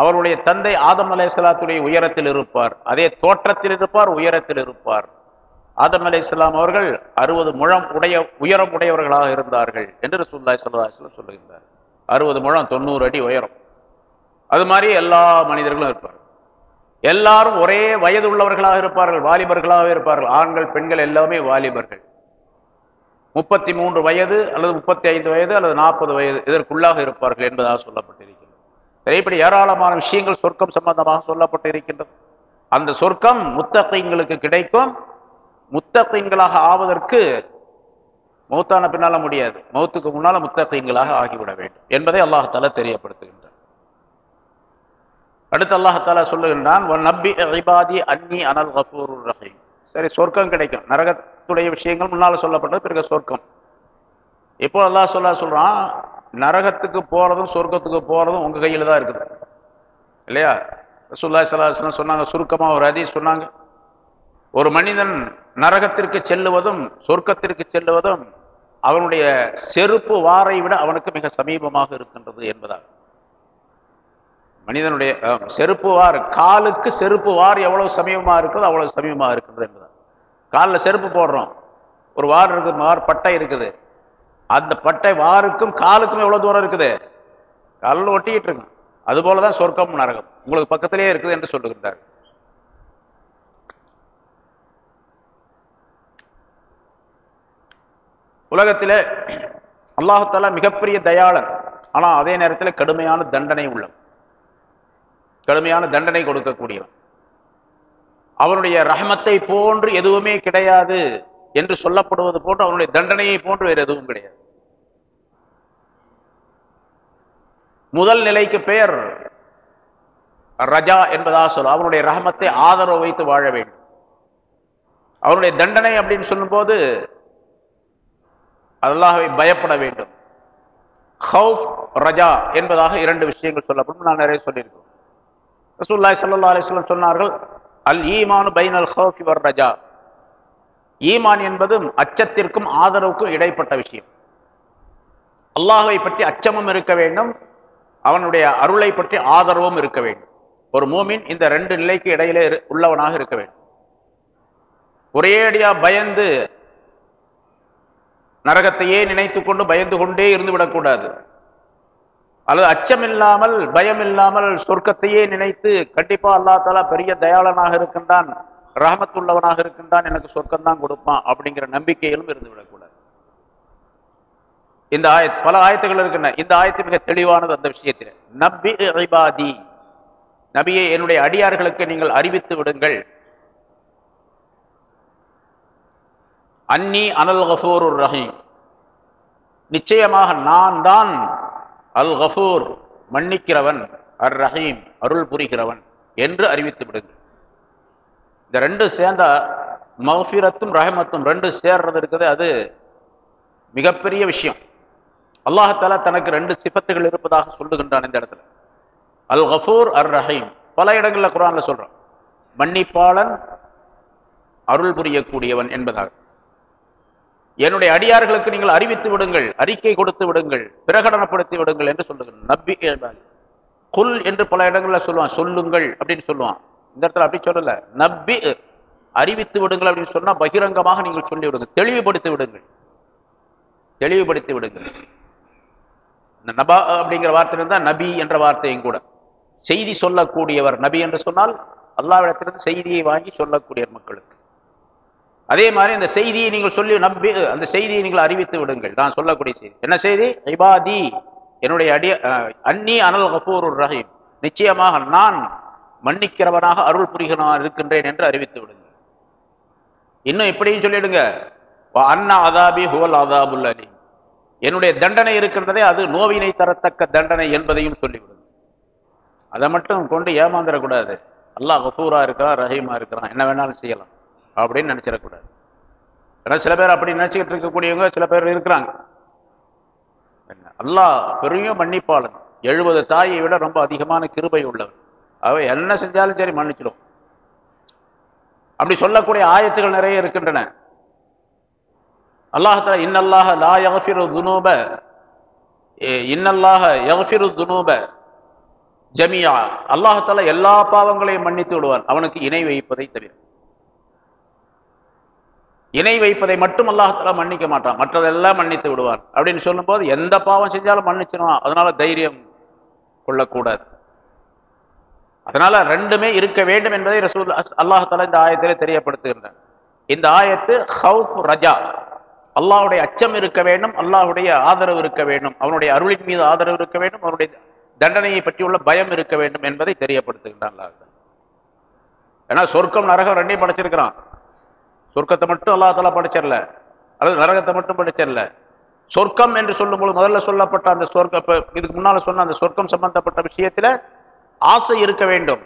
அவருடைய தந்தை ஆதம் அலையாத்துடைய உயரத்தில் இருப்பார். அதே தோற்றத்தில் இருப்பார் உயரத்தில் இருப்பார். ஆதம் அலைஹிஸ்ஸலாம் அவர்கள் அறுபது முழம் உடைய உயரம் உடையவர்களாக இருந்தார்கள் என்று ரசூல்லாய் ஸல்லல்லாஹு சொல்லுகின்றார். அறுபது முழம் தொண்ணூறு அடி உயரம். அது மாதிரி எல்லா மனிதர்களும் இருப்பார் எல்லாரும் ஒரே வயது உள்ளவர்களாக இருப்பார்கள் வாலிபர்களாக இருப்பார்கள். ஆண்கள் பெண்கள் எல்லாமே வாலிபர்கள். முப்பத்தி மூன்று வயது அல்லது முப்பத்தி ஐந்து வயது அல்லது நாற்பது வயது இதற்குள்ளாக இருப்பார்கள் என்பதாக சொல்லப்பட்டிருக்கிறது. இப்படி ஏராளமான விஷயங்கள் சொர்க்கம் சம்பந்தமாக சொல்லப்பட்டிருக்கின்றது. அந்த சொர்க்கம் முத்தகைங்களுக்கு கிடைக்கும். முத்தகைங்களாக ஆவதற்கு மௌத்தான பின்னால முடியாது. மௌத்துக்கு முன்னால முத்தகைங்களாக ஆகிவிட வேண்டும் என்பதை அல்லாஹால தெரியப்படுத்துகின்றார் அடுத்து அல்லாஹால சொல்லுகின்றான் "வ நப்பி அன்னி அனல் கஃபூருர் ரஹீம். சரி சொர்க்கம் கிடைக்கும். நரகத்துடைய விஷயங்கள் முன்னால சொல்லப்பட்டது பிறகு சொர்க்கம். இப்போ அல்லாஹ் சொல்ல சொல்றான் நரகத்துக்கு போகிறதும் சொர்க்கத்துக்கு போகிறதும் உங்கள் கையில் தான் இருக்குது. இல்லையா? ரசூலுல்லாஹி ஸல்லல்லாஹு சொன்னாங்க சுருக்கமாக ஒரு அதி சொன்னாங்க. ஒரு மனிதன் நரகத்திற்கு செல்லுவதும் சொர்க்கத்திற்கு செல்லுவதும் அவனுடைய செருப்பு வாரை விட அவனுக்கு மிக சமீபமாக இருக்கின்றது என்பதாக மனிதனுடைய செருப்பு வார் காலுக்கு செருப்பு வார் எவ்வளவு சமீபமாக இருக்குதோ அவ்வளவு சமீபமாக இருக்கிறது என்பதாக காலில் செருப்பு போடுறோம். ஒரு வார் இருக்குது வார் பட்டை இருக்குது. அந்த பட்டை வாருக்கும் காலுக்கும் எவ்வளவு தூரம் இருக்குது? காலில் ஒட்டிக்கிட்டு இருக்கும். அதுபோல தான் சொர்க்கம் நரகம். உங்களுக்கு பக்கத்திலேயே இருக்குது என்று சொல்லுகின்றார். உலகத்திலே அல்லாஹாலா மிகப்பெரிய தயாளன். ஆனா அதே நேரத்தில் கடுமையான தண்டனை உள்ள கடுமையான தண்டனை கொடுக்கக்கூடியவன். அவனுடைய ரஹமத்தை போன்று எதுவுமே கிடையாது என்று சொல்லப்படுவது போன்று அவனுடைய தண்டனையை போன்று வேறு எதுவும் கிடையாது. முதல் நிலைக்கு பெயர் ரஜா என்பதாக சொல்லும் அவனுடைய ரஹமத்தை ஆதரவு வைத்து வாழ வேண்டும். அவனுடைய தண்டனை அப்படின்னு சொல்லும்போது அல்லாஹவை பயப்பட வேண்டும். ஹவுஃப் ரஜா என்பதாக இரண்டு விஷயங்கள் சொல்லப்படும். நான் நிறைய சொல்லியிருக்கோம் ரசூல்லாய் சல்லா அலைஹி சொன்னார்கள் அல் ஈமானு பைனல் ஹவுஃப் யுவர் ரஜா. ஈமான் என்பதும் அச்சத்திற்கும் ஆதரவுக்கும் இடைப்பட்ட விஷயம். அல்லாஹை பற்றி அச்சமும் இருக்க வேண்டும். அவனுடைய அருளை பற்றி ஆதரவும் இருக்க வேண்டும். ஒரு மூமின் இந்த ரெண்டு நிலைக்கு இடையிலே இரு- உள்ளவனாக இருக்க வேண்டும். ஒரேடியா பயந்து நரகத்தையே நினைத்து கொண்டு பயந்து கொண்டே இருந்து விடக்கூடாது. அல்லது அச்சமில்லாமல் பயம் இல்லாமல் சொர்க்கத்தையே நினைத்து கண்டிப்பா அல்லா பெரிய தயாளனாக இருக்கின்றான் ரஹமத்துள்ளவனாக இருக்கின்றான் எனக்கு சொர்க்கம் தான் கொடுப்பான் அப்படிங்கிற நம்பிக்கையிலும் இருந்து விடக்கூடாது. இந்த ஆயத் பல ஆயத்துகள் இருக்கின்றன. இந்த ஆயத்து மிக தெளிவானது அந்த விஷயத்தில். நபி ஐபாதி நபியை என்னுடைய அடியார்களுக்கு நீங்கள் அறிவித்து விடுங்கள். அன்னி அனல் கஃபூருர் ரஹீம். நிச்சயமாக நான் தான் அல் கஃபூர் மன்னிக்கிறவன் அர் ரஹீம் அருள் புரிகிறவன் என்று அறிவித்து விடுங்கள். இந்த ரெண்டு சேர்ந்தா மஃபிரத்தும் ரஹமத்தும் ரெண்டு சேர்றது இருக்குது அது மிகப்பெரிய விஷயம். அல்லாஹால தனக்கு ரெண்டு சிபத்துகள் இருப்பதாக சொல்லுகின்றான் இந்த இடத்துல. அல் கஃபூர் அர் ரஹீம் பல இடங்களில் குரான்ல சொல்றான். மன்னிப்பாளன் அருள் புரியக்கூடியவன் என்பதாக. என்னுடைய அடியார்களுக்கு நீங்கள் அறிவித்து விடுங்கள் அறிக்கை கொடுத்து விடுங்கள் பிரகடனப்படுத்தி விடுங்கள் என்று சொல்லுங்கள் நம்பி குல் என்று பல இடங்களில் சொல்லுவான். சொல்லுங்கள் அப்படின்னு சொல்லுவான். இந்த இடத்துல அப்படி சொல்லல. நப்பி அறிவித்து விடுங்கள் அப்படின்னு சொன்னா பகிரங்கமாக நீங்கள் சொல்லி விடுங்கள் தெளிவுபடுத்தி விடுங்கள். தெளிவுபடுத்தி விடுங்கள். இந்த நபா அப்படிங்கிற வார்த்தை இருந்தால் நபி என்ற வார்த்தையும் கூட. செய்தி சொல்லக்கூடியவர் நபி என்று சொன்னால் அல்லாவிடத்திலிருந்து செய்தியை வாங்கி சொல்லக்கூடிய மக்களுக்கு. அதே மாதிரி அந்த செய்தியை நீங்கள் சொல்லி நம்பி அந்த செய்தியை நீங்கள் அறிவித்து விடுங்கள். நான் சொல்லக்கூடிய செய்தி. என்ன செய்தி? ஐபாதி என்னுடைய அடிய அஹ், அன்னி அனல் கபூர் ரஹீம். நிச்சயமாக நான் மன்னிக்கிறவனாக அருள் புரிகிறவனாக இருக்கின்றேன் என்று அறிவித்து விடுங்கள். இன்னும் இப்படியும் சொல்லிடுங்க. வ அதாபி ஹுவல் அதாபுல் அலீம். என்னுடைய தண்டனை இருக்கின்றதே அது நோவினை தரத்தக்க தண்டனை என்பதையும் சொல்லிவிடும். அதை மட்டும் கொண்டு ஏமாந்துடக்கூடாது அல்லாஹ் ஹசூரா இருக்கிறான் ரஹீமா இருக்கிறான். என்ன வேணாலும் செய்யலாம். அப்படின்னு நினைச்சிடக்கூடாது. ஏன்னா சில பேர் அப்படி நினைச்சுக்கிட்டு இருக்கக்கூடியவங்க சில பேர் இருக்கிறாங்க. அல்லாஹ் பெரிய மன்னிப்பாளன். எழுபது தாயை விட ரொம்ப அதிகமான கிருபை உள்ளவர் அவ என்ன செஞ்சாலும் சரி மன்னிச்சிடும். அப்படி சொல்லக்கூடிய ஆயத்துகள் நிறைய இருக்கின்றன. அல்லாஹால இன்னல்லாஹ லா யஃபிரு துனூப இன்னல்லாஹ யஃபிரு துனூப ஜமியா அல்லாஹால எல்லா பாவங்களையும் மன்னித்து விடுவான். அவனுக்கு இணை வைப்பதை தவிர. இணை வைப்பதை மட்டும் அல்லாஹால மன்னிக்க மாட்டான். மற்றதெல்லாம் மன்னித்து விடுவான். அப்படின்னு சொல்லும்போது எந்த பாவம் செஞ்சாலும் மன்னிச்சிடுவான் அதனால தைரியம் கொள்ளக்கூடாது. அதனால ரெண்டுமே இருக்க வேண்டும் என்பதை ரசூல் அல்லாஹால இந்த ஆயத்திலே தெரியப்படுத்துகின்றான். இந்த ஆயத்து ஹவுஃப் ரஜா. அல்லாவுடைய அச்சம் இருக்க வேண்டும் அல்லாஹ்வுடைய ஆதரவு இருக்க வேண்டும் அவனுடைய அருளின் மீது ஆதரவு இருக்க வேண்டும் அவனுடைய தண்டனையை பற்றியுள்ள பயம் இருக்க வேண்டும் என்பதை தெரியப்படுத்துகின்றான் அல்லாஹ். ஏன்னா சொர்க்கம் நரகம் ரெண்டையும் படைச்சிருக்கிறான். சொர்க்கத்தை மட்டும் அல்லா தலா படைச்சிடல. அல்லது நரகத்தை மட்டும் படைச்சிடல. சொர்க்கம் என்று சொல்லும்போது முதல்ல சொல்லப்பட்ட அந்த சொர்க்க இதுக்கு முன்னால் சொன்ன அந்த சொர்க்கம் சம்பந்தப்பட்ட விஷயத்துல ஆசை இருக்க வேண்டும்.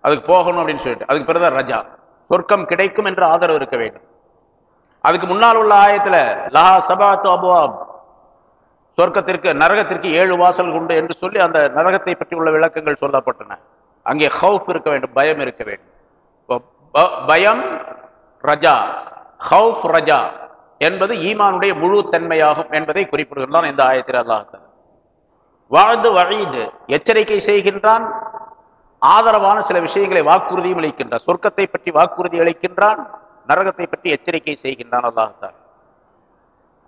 அதுக்கு போகணும் அப்படின்னு சொல்லிட்டு. அதுக்கு பிறகு ரஜா. சொர்க்கம் கிடைக்கும் என்ற ஆதரவு இருக்க வேண்டும். அதுக்கு முன்னால் உள்ள ஆயத்தில் லஹா சபாத்து அபுவாப் சொர்க்கத்திற்கு நரகத்திற்கு ஏழு வாசல் உண்டு என்று சொல்லி அந்த நரகத்தை பற்றி உள்ள விளக்கங்கள் சொல்லப்பட்டன. அங்கே ஹவுஃப் இருக்க வேண்டும் பயம் இருக்க வேண்டும். பயம் ரஜா ஹவுஃப் ரஜா என்பது ஈமானுடைய முழு தன்மையாகும் என்பதை குறிப்பிடுகின்றான் இந்த ஆயத்தில் அல்லாஹ் வாழ்ந்து வழிந்து எச்சரிக்கை செய்கின்றான் ஆதரவான சில விஷயங்களை வாக்குறுதியும் அளிக்கின்றான் சொர்க்கத்தை பற்றி வாக்குறுதி அளிக்கின்றான் நரகத்தை பற்றி எச்சரிக்கை செய்கின்றான் அல்லாஹால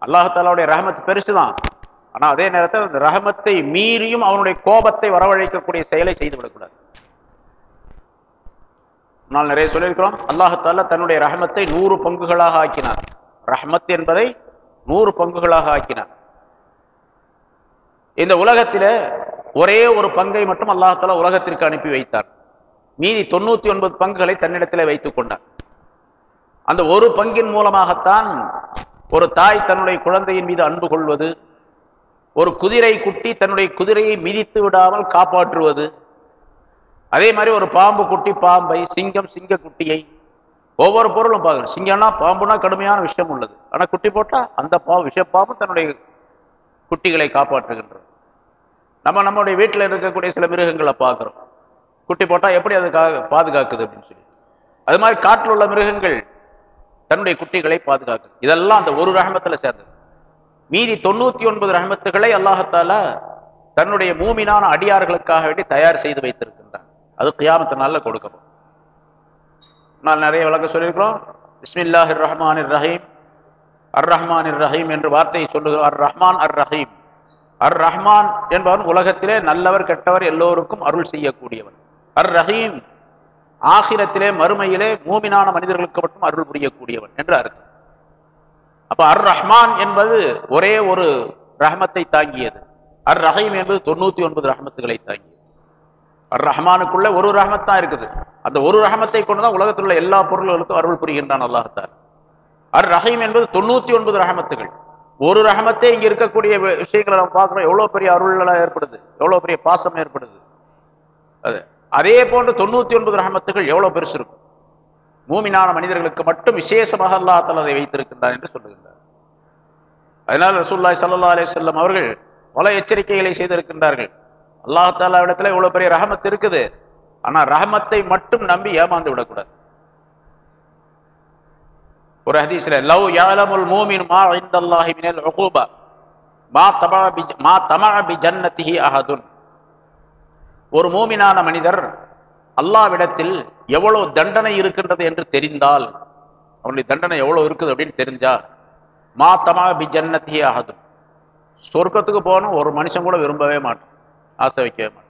அல்லாஹாலாவுடைய ரஹமத் பெருசுதான். ஆனா அதே நேரத்தில் அந்த ரஹமத்தை மீறியும் அவனுடைய கோபத்தை வரவழைக்கக்கூடிய செயலை செய்துவிடக்கூடாது. நான் நிறைய சொல்லியிருக்கிறோம். அல்லாஹால தன்னுடைய ரஹமத்தை நூறு பங்குகளாக ஆக்கினார். ரஹமத் என்பதை நூறு பங்குகளாக ஆக்கினார். இந்த உலகத்தில ஒரே ஒரு பங்கை மட்டும் அல்லாஹால உலகத்திற்கு அனுப்பி வைத்தார். மீதி தொண்ணூத்தி ஒன்பது பங்குகளை தன்னிடத்தில் வைத்துக் கொண்டார். அந்த ஒரு பங்கின் மூலமாகத்தான் ஒரு தாய் தன்னுடைய குழந்தையின் மீது அன்பு கொள்வது ஒரு குதிரை குட்டி தன்னுடைய குதிரையை மிதித்து விடாமல் காப்பாற்றுவது அதே மாதிரி ஒரு பாம்பு குட்டி பாம்பை சிங்கம் சிங்க குட்டியை ஒவ்வொரு பொருளும் பார்க்கணும். சிங்கம்னா பாம்புனா கடுமையான விஷயம் உள்ளது. ஆனால் குட்டி போட்டால் அந்த பாம்பு விஷப்பாம்பு தன்னுடைய குட்டிகளை காப்பாற்றுகின்றது. நம்ம நம்முடைய வீட்டில் இருக்கக்கூடிய சில மிருகங்களை பார்க்குறோம். குட்டி போட்டால் எப்படி அது பாதுகாக்குது அப்படின்னு சொல்லி. அது மாதிரி காட்டில் உள்ள மிருகங்கள் தன்னுடைய குட்டிகளை பாதுகாக்குது இதெல்லாம் அந்த ஒரு ரஹமத்துல சேர்ந்தது. மீதி தொண்ணூத்தி ஒன்பது ரஹமத்துகளை அல்லாஹத்தால தன்னுடைய மூமினான அடியார்களுக்காக வேண்டி தயார் செய்து வைத்திருக்கின்றான். அது கியாமத்தினால நாள்ல கொடுக்கப்படும். நான் நிறைய விளக்க சொல்லியிருக்கிறோம். பிஸ்மில்லாஹிர் ரஹ்மான் ரஹீம் அர் ரஹ்மானிர் ரஹீம் என்று வார்த்தையை சொல்லுகிறோம் அர் ரஹ்மான் அர் ரஹீம் அர் ரஹ்மான் என்பவன் உலகத்திலே நல்லவர் கெட்டவர் எல்லோருக்கும் அருள் செய்யக்கூடியவன். அர் ரஹீம் ஆகிரத்திலே மறுமையிலே மூமினான மனிதர்களுக்கு மட்டும் அருள் புரியக்கூடியவன் என்று அர்த்தம். அப்ப அர் ரஹ்மான் என்பது ஒரே ஒரு ரஹமத்தை தாங்கியது. அர் ரஹீம் என்பது தொண்ணூத்தி ஒன்பது ரஹமத்துகளை தாங்கியது. அர் ரஹ்மானுக்குள்ள ஒரு ரஹமத் தான் இருக்குது. அந்த ஒரு ரஹமத்தை கொண்டுதான் உலகத்தில் உள்ள எல்லா பொருள்களுக்கும் அருள் புரிகின்றான் அல்லாஹத்தார் அர் ரஹீம் என்பது தொண்ணூத்தி ஒன்பது ரஹமத்துகள். ஒரு ரகமத்தை இங்க இருக்கக்கூடிய விஷயங்களை நம்ம பார்க்கிறோம். எவ்வளவு பெரிய அருள்களா ஏற்படுது. எவ்வளவு பெரிய பாசம் ஏற்படுது. அது அதே போன்று தொண்ணூத்தி ஒன்பது ரஹமத்துகள் எவ்வளவு பெருசு இருக்கும். மூமினான மனிதர்களுக்கு மட்டும் விசேஷமாக அல்லாஹ் தஆலா அதை வைத்திருக்கின்றார் என்று சொல்லுகின்றார். அதனால் ரசூல்லாய் சல்லா அலே செல்லம் அவர்கள் பல எச்சரிக்கைகளை செய்திருக்கின்றார்கள். அல்லாஹ் இடத்துல இவ்வளவு பெரிய ரஹமத் இருக்குது. ஆனா ரஹமத்தை மட்டும் நம்பி ஏமாந்து விடக்கூடாது. ஒரு ஹதீஸ்ல லவ் யாலமுல் மூமின் மா இந்தல்லாஹி மினல் உகூபா மா தமா பி மா தமா பி ஜன்னத்திஹி அஹதுன். ஒரு மூமினான மனிதர் அல்லாவிடத்தில் எவ்வளவு தண்டனை இருக்கின்றது என்று தெரிந்தால் அவனுடைய தண்டனை எவ்வளவு இருக்குது அப்படின்னு தெரிஞ்சா மா தமா பி ஜன்னத்திஹி சொர்க்கத்துக்கு போகணும் ஒரு மனுஷன் கூட விரும்பவே மாட்டான். ஆசை வைக்கவே மாட்டான்.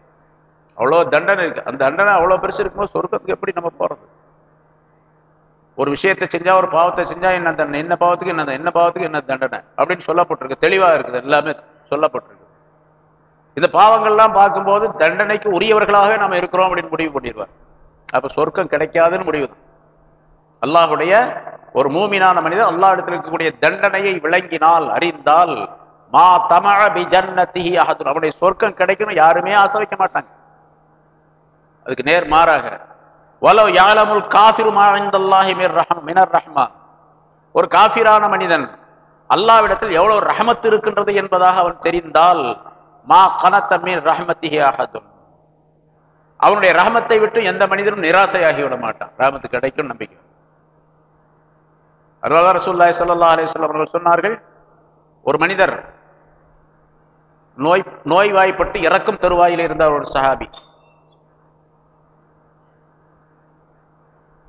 அவ்வளோ தண்டனை இருக்குது அந்த தண்டனை அவ்வளோ பெருசு இருக்கும்போது சொர்க்கத்துக்கு எப்படி நம்ம போகிறது ஒரு விஷயத்தை செஞ்சால் ஒரு பாவத்தை செஞ்சால் என்ன தண்டனை? என்ன பாவத்துக்கு என்ன என்ன பாவத்துக்கு என்ன தண்டனை? அப்படின்னு சொல்லப்பட்டிருக்கு. தெளிவாக இருக்குது. எல்லாமே சொல்லப்பட்டிருக்கு. இந்த பாவங்கள்லாம் பார்க்கும்போது தண்டனைக்கு உரியவர்களாகவே நம்ம இருக்கிறோம் அப்படின்னு முடிவு பண்ணிடுவார். அப்ப சொர்க்கம் கிடைக்காதுன்னு முடிவு அல்லாஹுடைய ஒரு மூமினான மனிதர் அல்லா இடத்தில் இருக்கக்கூடிய தண்டனையை விளங்கினால் அறிந்தால் மா தமழ பி ஜன்னத்திஹி அஹதுன். அவனுடைய சொர்க்கம் கிடைக்கணும் யாருமே ஆசை வைக்க மாட்டாங்க. அதுக்கு நேர் மாறாக வலோ யாலமுல் காஃபிரு மா மிர் ரஹம் மினர் ரஹ்மா. ஒரு காஃபிரான மனிதன் அல்லாவிடத்தில் எவ்வளவு ரஹமத்து இருக்கின்றது என்பதாக அவன் தெரிந்தால் மா கனத்தமீன் ரஹமத்திஹி ஆகதும் அவனுடைய ரஹமத்தை விட்டு எந்த மனிதனும் நிராசையாகி விட மாட்டான். ரஹமத்து கிடைக்கும் நம்பிக்கை. அதனால ரசூல்லாய் சல்லா அலிஸ்லாம் அவர்கள் சொன்னார்கள் ஒரு மனிதர் நோய் நோய்வாய்ப்பட்டு இறக்கும் தருவாயில் இருந்த ஒரு சஹாபி.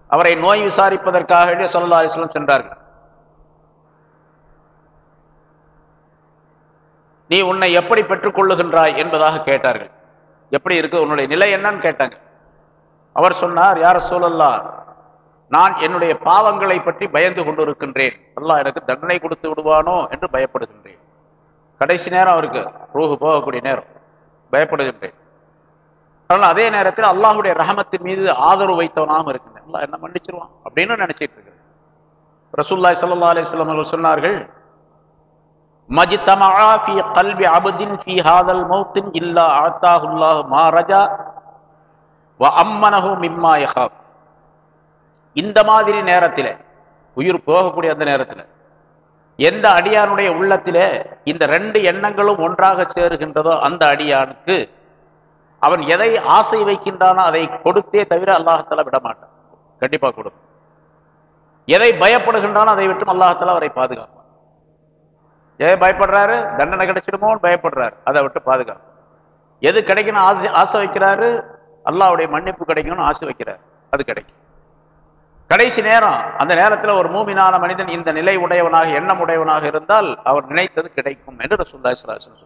அவரை நோய் விசாரிப்பதற்காக சொல்லா அலிஸ்லாம் சென்றார்கள். நீ உன்னை எப்படி பெற்றுக்கொள்ளுகின்றாய் என்பதாக கேட்டார்கள். எப்படி இருக்குது உன்னுடைய நிலை என்னன்னு கேட்டாங்க. அவர் சொன்னார் யார சூழல்லா நான் என்னுடைய பாவங்களை பற்றி பயந்து கொண்டிருக்கின்றேன். அல்லாஹ் எனக்கு தண்டனை கொடுத்து விடுவானோ என்று பயப்படுகின்றேன். கடைசி நேரம் அவருக்கு ரூஹு போகக்கூடிய நேரம். பயப்படுகின்றேன். அதனால் அதே நேரத்தில் அல்லாஹுடைய ரஹமத்தின் மீது ஆதரவு வைத்தவனாகவும் இருக்கின்றேன். அல்லாஹ் என்ன மன்னிச்சிருவான்? அப்படின்னு நினைச்சிட்டு இருக்கிறேன் ரசூல்லாய் சல்லா அலிஸ்லாம் அவர்கள் சொன்னார்கள் மஜ்தமா கல்வி அபதின் ஃபி ஹாதல் மௌத்தின் இல்லா ஆத்தாஹுல்லாஹ் மா ரஜா வ அம்மனஹு மிம்மா இந்த மாதிரி நேரத்தில் உயிர் போகக்கூடிய அந்த நேரத்தில் எந்த அடியானுடைய உள்ளத்திலே இந்த ரெண்டு எண்ணங்களும் ஒன்றாக சேருகின்றதோ அந்த அடியானுக்கு அவன் எதை ஆசை வைக்கின்றானோ அதை கொடுத்தே தவிர அல்லாஹத்தால விட மாட்டான் கண்டிப்பா கொடுக்கும் எதை பயப்படுகின்றானோ அதை விட்டு அல்லாஹத்தால அவரை பாதுகாப்பான். ஏன் பயப்படுறாரு? தண்டனை கிடைச்சிடுமோன்னு பயப்படுறாரு. அதை விட்டு பாதுகாப்பு. எது கிடைக்கணும் ஆசை ஆசை வைக்கிறாரு? அல்லாவுடைய மன்னிப்பு கிடைக்கணும்னு ஆசை வைக்கிறார். அது கிடைக்கும். கடைசி நேரம் அந்த நேரத்தில் ஒரு மூமினான மனிதன் இந்த நிலை உடையவனாக எண்ணம் உடையவனாக இருந்தால் அவர் நினைத்தது கிடைக்கும் என்று ரசூல்லாய் சொன்னார்.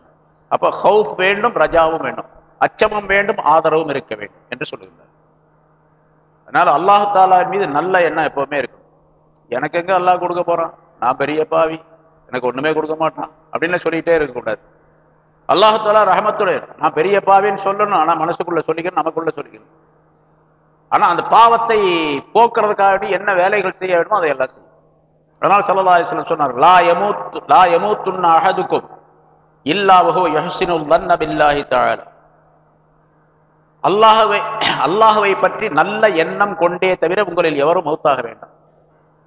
அப்போ ஹவுஃப் வேண்டும் ரஜாவும் வேண்டும். அச்சமும் வேண்டும் ஆதரவும் இருக்க வேண்டும் என்று சொல்லுகிறார் அதனால அல்லாஹு தாலா மீது நல்ல எண்ணம் எப்பவுமே இருக்கும். எனக்கு எங்க அல்லாஹ் கொடுக்க போறான்? நான் பெரிய பாவி. எனக்கு ஒண்ணுமே கொடுக்க மாட்டான். அப்படின்னு சொல்லிட்டே இருக்கக்கூடாது அல்லாஹத்தாலா ரஹமத்துடைய நான் பெரிய பாவின்னு சொல்லணும் ஆனா மனசுக்குள்ள சொல்லிக்கணும் நமக்குள்ள சொல்லிக்கணும். ஆனா அந்த பாவத்தை போக்குறதுக்காக என்ன வேலைகள் செய்ய வேண்டுமோ அதை எல்லாம் செய்யும். அதனால சல்லா அலிஸ்லம் சொன்னார் லா எமூத்து லா எமூத்துன்னு அகதுக்கும் இல்லாவகோ யஹ்சினுல் தன்ன பில்லாஹி அல்லாஹவை அல்லாஹவை பற்றி நல்ல எண்ணம் கொண்டே தவிர உங்களில் எவரும் மௌத்தாக வேண்டாம்.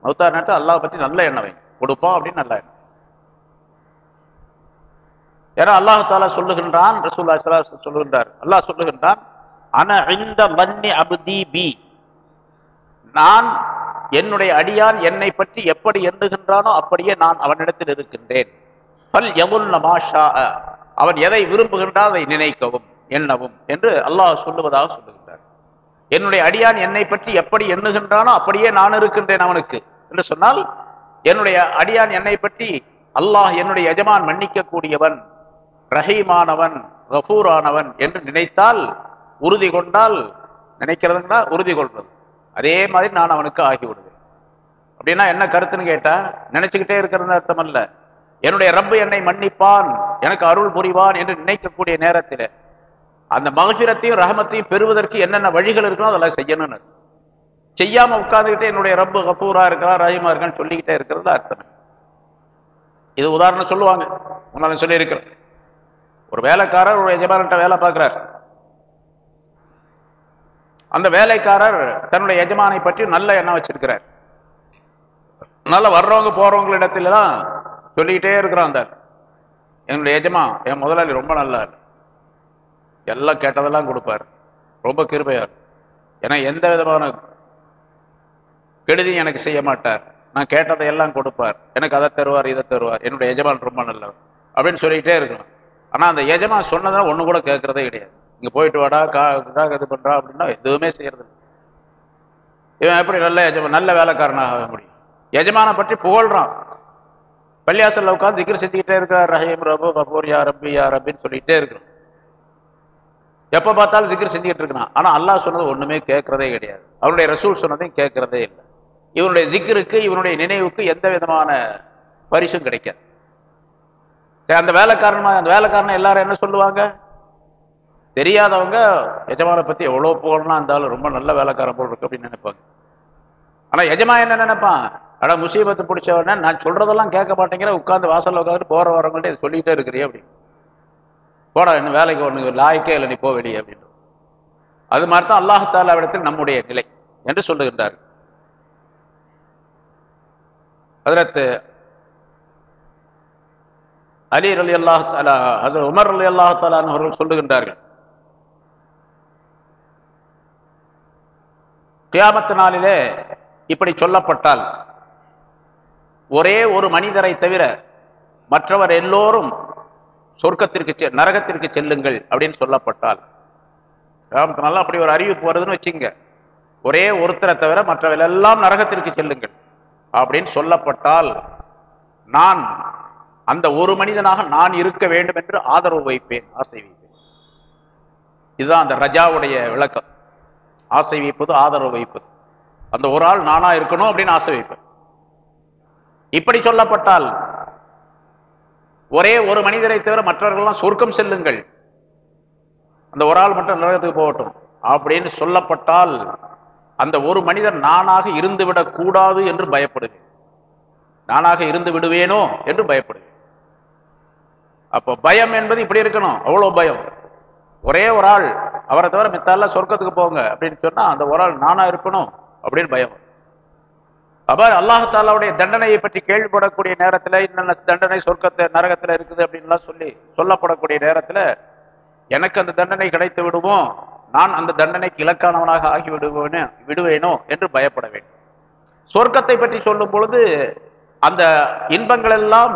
மௌத்தாக அல்லாஹ் பற்றி நல்ல எண்ணம் கொடுப்போம் அப்படின்னு நல்ல எண்ணம். ஏன்னா அல்லாஹு தாலா சொல்லுகின்றான் ரசூல்லா சலா சொல்லுகின்றார். அல்லாஹ் சொல்லுகின்றான் அன இந்த மன்னி அபுதி பி. நான் என்னுடைய அடியான் என்னை பற்றி எப்படி எண்ணுகின்றானோ அப்படியே நான் அவனிடத்தில் இருக்கின்றேன். பல் எமுல் நமாஷா அவன் எதை விரும்புகின்றான் அதை நினைக்கவும் எண்ணவும் என்று அல்லாஹ் சொல்லுவதாக சொல்லுகின்றார். என்னுடைய அடியான் என்னை பற்றி எப்படி எண்ணுகின்றானோ அப்படியே நான் இருக்கின்றேன் அவனுக்கு என்று சொன்னால் என்னுடைய அடியான் என்னை பற்றி அல்லாஹ் என்னுடைய எஜமான் மன்னிக்க கூடியவன் ரஹீமானவன் கஃபூரானவன் என்று நினைத்தால் உறுதி கொண்டால் நினைக்கிறதுங்கன்னா உறுதி கொள்வது. அதே மாதிரி நான் அவனுக்கு ஆகிவிடுவேன். அப்படின்னா என்ன கருத்துன்னு கேட்டா நினைச்சுக்கிட்டே இருக்கிறது அர்த்தம் அல்ல. என்னுடைய ரப்பு என்னை மன்னிப்பான் எனக்கு அருள் புரிவான் என்று நினைக்கக்கூடிய நேரத்தில் அந்த மகசிரத்தையும் ரஹமத்தையும் பெறுவதற்கு என்னென்ன வழிகள் இருக்கோ அதெல்லாம் செய்யணும்னு செய்யாம உட்கார்ந்துக்கிட்டே என்னுடைய ரப்பு கபூரா இருக்கிறா ரஹீமா இருக்கான்னு சொல்லிக்கிட்டே இருக்கிறது அர்த்தம். இது உதாரணம் சொல்லுவாங்க. முன்னாலும் சொல்லியிருக்கிறேன் ஒரு வேலைக்காரர் ஒரு எஜமான்கிட்ட வேலை பார்க்கிறார். அந்த வேலைக்காரர் தன்னுடைய எஜமானை பற்றி நல்ல எண்ணம் வச்சிருக்கிறார். நல்ல வர்றவங்க போறவங்களிடத்துலலாம் சொல்லிக்கிட்டே இருக்கிறான் அந்த என்னுடைய எஜமா என் முதலாளி ரொம்ப நல்லார் எல்லாம் கேட்டதெல்லாம் கொடுப்பார். ரொம்ப கிருபையார். ஏன்னா எந்த விதமான கெடுதியும் எனக்கு செய்ய மாட்டார். நான் கேட்டதை எல்லாம் கொடுப்பார். எனக்கு அதை தருவார் இதை தருவார். என்னுடைய எஜமான் ரொம்ப நல்லவர். அப்படின்னு சொல்லிக்கிட்டே இருக்கணும் ஆனா அந்த எஜமான் சொன்னதை ஒண்ணு கூட கேட்கறதே கிடையாது. இங்க போயிட்டு வாடா கா இது பண்றா அப்படின்னா எதுவுமே செய்யறது இல்லை. இவன் எப்படி நல்ல எஜமா நல்ல வேலைக்காரனாக ஆக முடியும்? எஜமானை பற்றி புகழ்றான். பள்ளியாசல்ல உட்காந்து திக்ர் செஞ்சுக்கிட்டே இருக்கார் ரஹீம் ரபு கபூர் யா ரப்பி யா ரப்பின்னு சொல்லிக்கிட்டே இருக்கிறோம் எப்போ பார்த்தாலும் திக்ர் செஞ்சுக்கிட்டு இருக்கிறான். ஆனா அல்லாஹ் சொன்னது ஒண்ணுமே கேட்கறதே கிடையாது. அவருடைய ரசூல் சொன்னதையும் கேட்கறதே இல்லை. இவனுடைய திக்ருக்கு இவனுடைய நினைவுக்கு எந்த விதமான பரிசும் கிடைக்காது. அந்த வேலைக்காரன் அந்த வேலைக்காரன் எல்லாரும் என்ன சொல்லுவாங்க? தெரியாதவங்க எஜமான பத்தி எவ்வளவு புகழ்னா அந்த ரொம்ப நல்ல வேலைக்காரன் போல் இருக்கு அப்படின்னு நினைப்பாங்க. ஆனா எஜமா என்ன நினைப்பான்? ஆனால் முசீபத்து பிடிச்சவன நான் சொல்றதெல்லாம் கேட்க மாட்டேங்கிற உட்காந்து வாசல்ல உட்காந்து போற வரவங்கள்ட்ட சொல்லிகிட்டே சொல்லிட்டே இருக்கிறியே அப்படின்னு போடா இன்னும் வேலைக்கு ஒண்ணு லாய்க்கே இல்லை நீ போ வெளியே அப்படின்னு. அது மாதிரி தான் அல்லாஹாலாவிடத்தில் நம்முடைய நிலை என்று சொல்லுகின்றார் அதற்கு அலி அலி அல்லாஹ் தாலா அது உமர் அலி அல்லாஹ் தாலான் அவர்கள் சொல்லுகின்றார்கள். கியாமத்து நாளிலே இப்படி சொல்லப்பட்டால் ஒரே ஒரு மனிதரை தவிர மற்றவர் எல்லோரும் சொர்க்கத்திற்கு செ- நரகத்திற்கு செல்லுங்கள் அப்படின்னு சொல்லப்பட்டால் கியாமத்து நாளில் அப்படி ஒரு அறிவிப்பு வருதுன்னு வச்சுங்க. ஒரே ஒருத்தரை தவிர மற்றவர் எல்லாம் நரகத்திற்கு செல்லுங்கள் அப்படின்னு சொல்லப்பட்டால் நான் அந்த ஒரு மனிதனாக நான் இருக்க வேண்டும் என்று ஆதரவு வைப்பேன் ஆசை வைப்பேன். இதுதான் அந்த ரஜாவுடைய விளக்கம். ஆசை வைப்பது ஆதரவு வைப்பது. அந்த ஒரு ஆள் நானா இருக்கணும் அப்படின்னு ஆசை வைப்பேன். இப்படி சொல்லப்பட்டால் ஒரே ஒரு மனிதரை தவிர மற்றவர்கள்லாம் சொர்க்கம் செல்லுங்கள். அந்த ஒரு ஆள் மட்டும் நரகத்துக்கு போகட்டும். அப்படின்னு சொல்லப்பட்டால் அந்த ஒரு மனிதர் நானாக இருந்துவிடக் கூடாது என்று பயப்படுவேன். நானாக இருந்து விடுவேனோ என்று பயப்படுவேன். அப்போ பயம் என்பது இப்படி இருக்கணும். அவ்வளோ பயம். ஒரே ஒரு ஆள் அவரை தவிர மித்தால சொர்க்கத்துக்கு போங்க அப்படின்னு சொன்னால் அந்த ஒரு ஆள் நானா இருக்கணும் அப்படின்னு பயம். அவர் அல்லாஹாலாவுடைய தண்டனையை பற்றி கேள்விப்படக்கூடிய நேரத்தில் என்னென்ன தண்டனை சொர்க்கத்தை நரகத்தில் இருக்குது அப்படின்லாம் சொல்லி சொல்லப்படக்கூடிய நேரத்தில் எனக்கு அந்த தண்டனை கிடைத்து விடுமோ? நான் அந்த தண்டனைக்கு இலக்கானவனாக ஆகி விடுவேனோ விடுவேனோ என்று பயப்பட வேண்டும். சொர்க்கத்தை பற்றி சொல்லும் பொழுது அந்த இன்பங்கள் எல்லாம்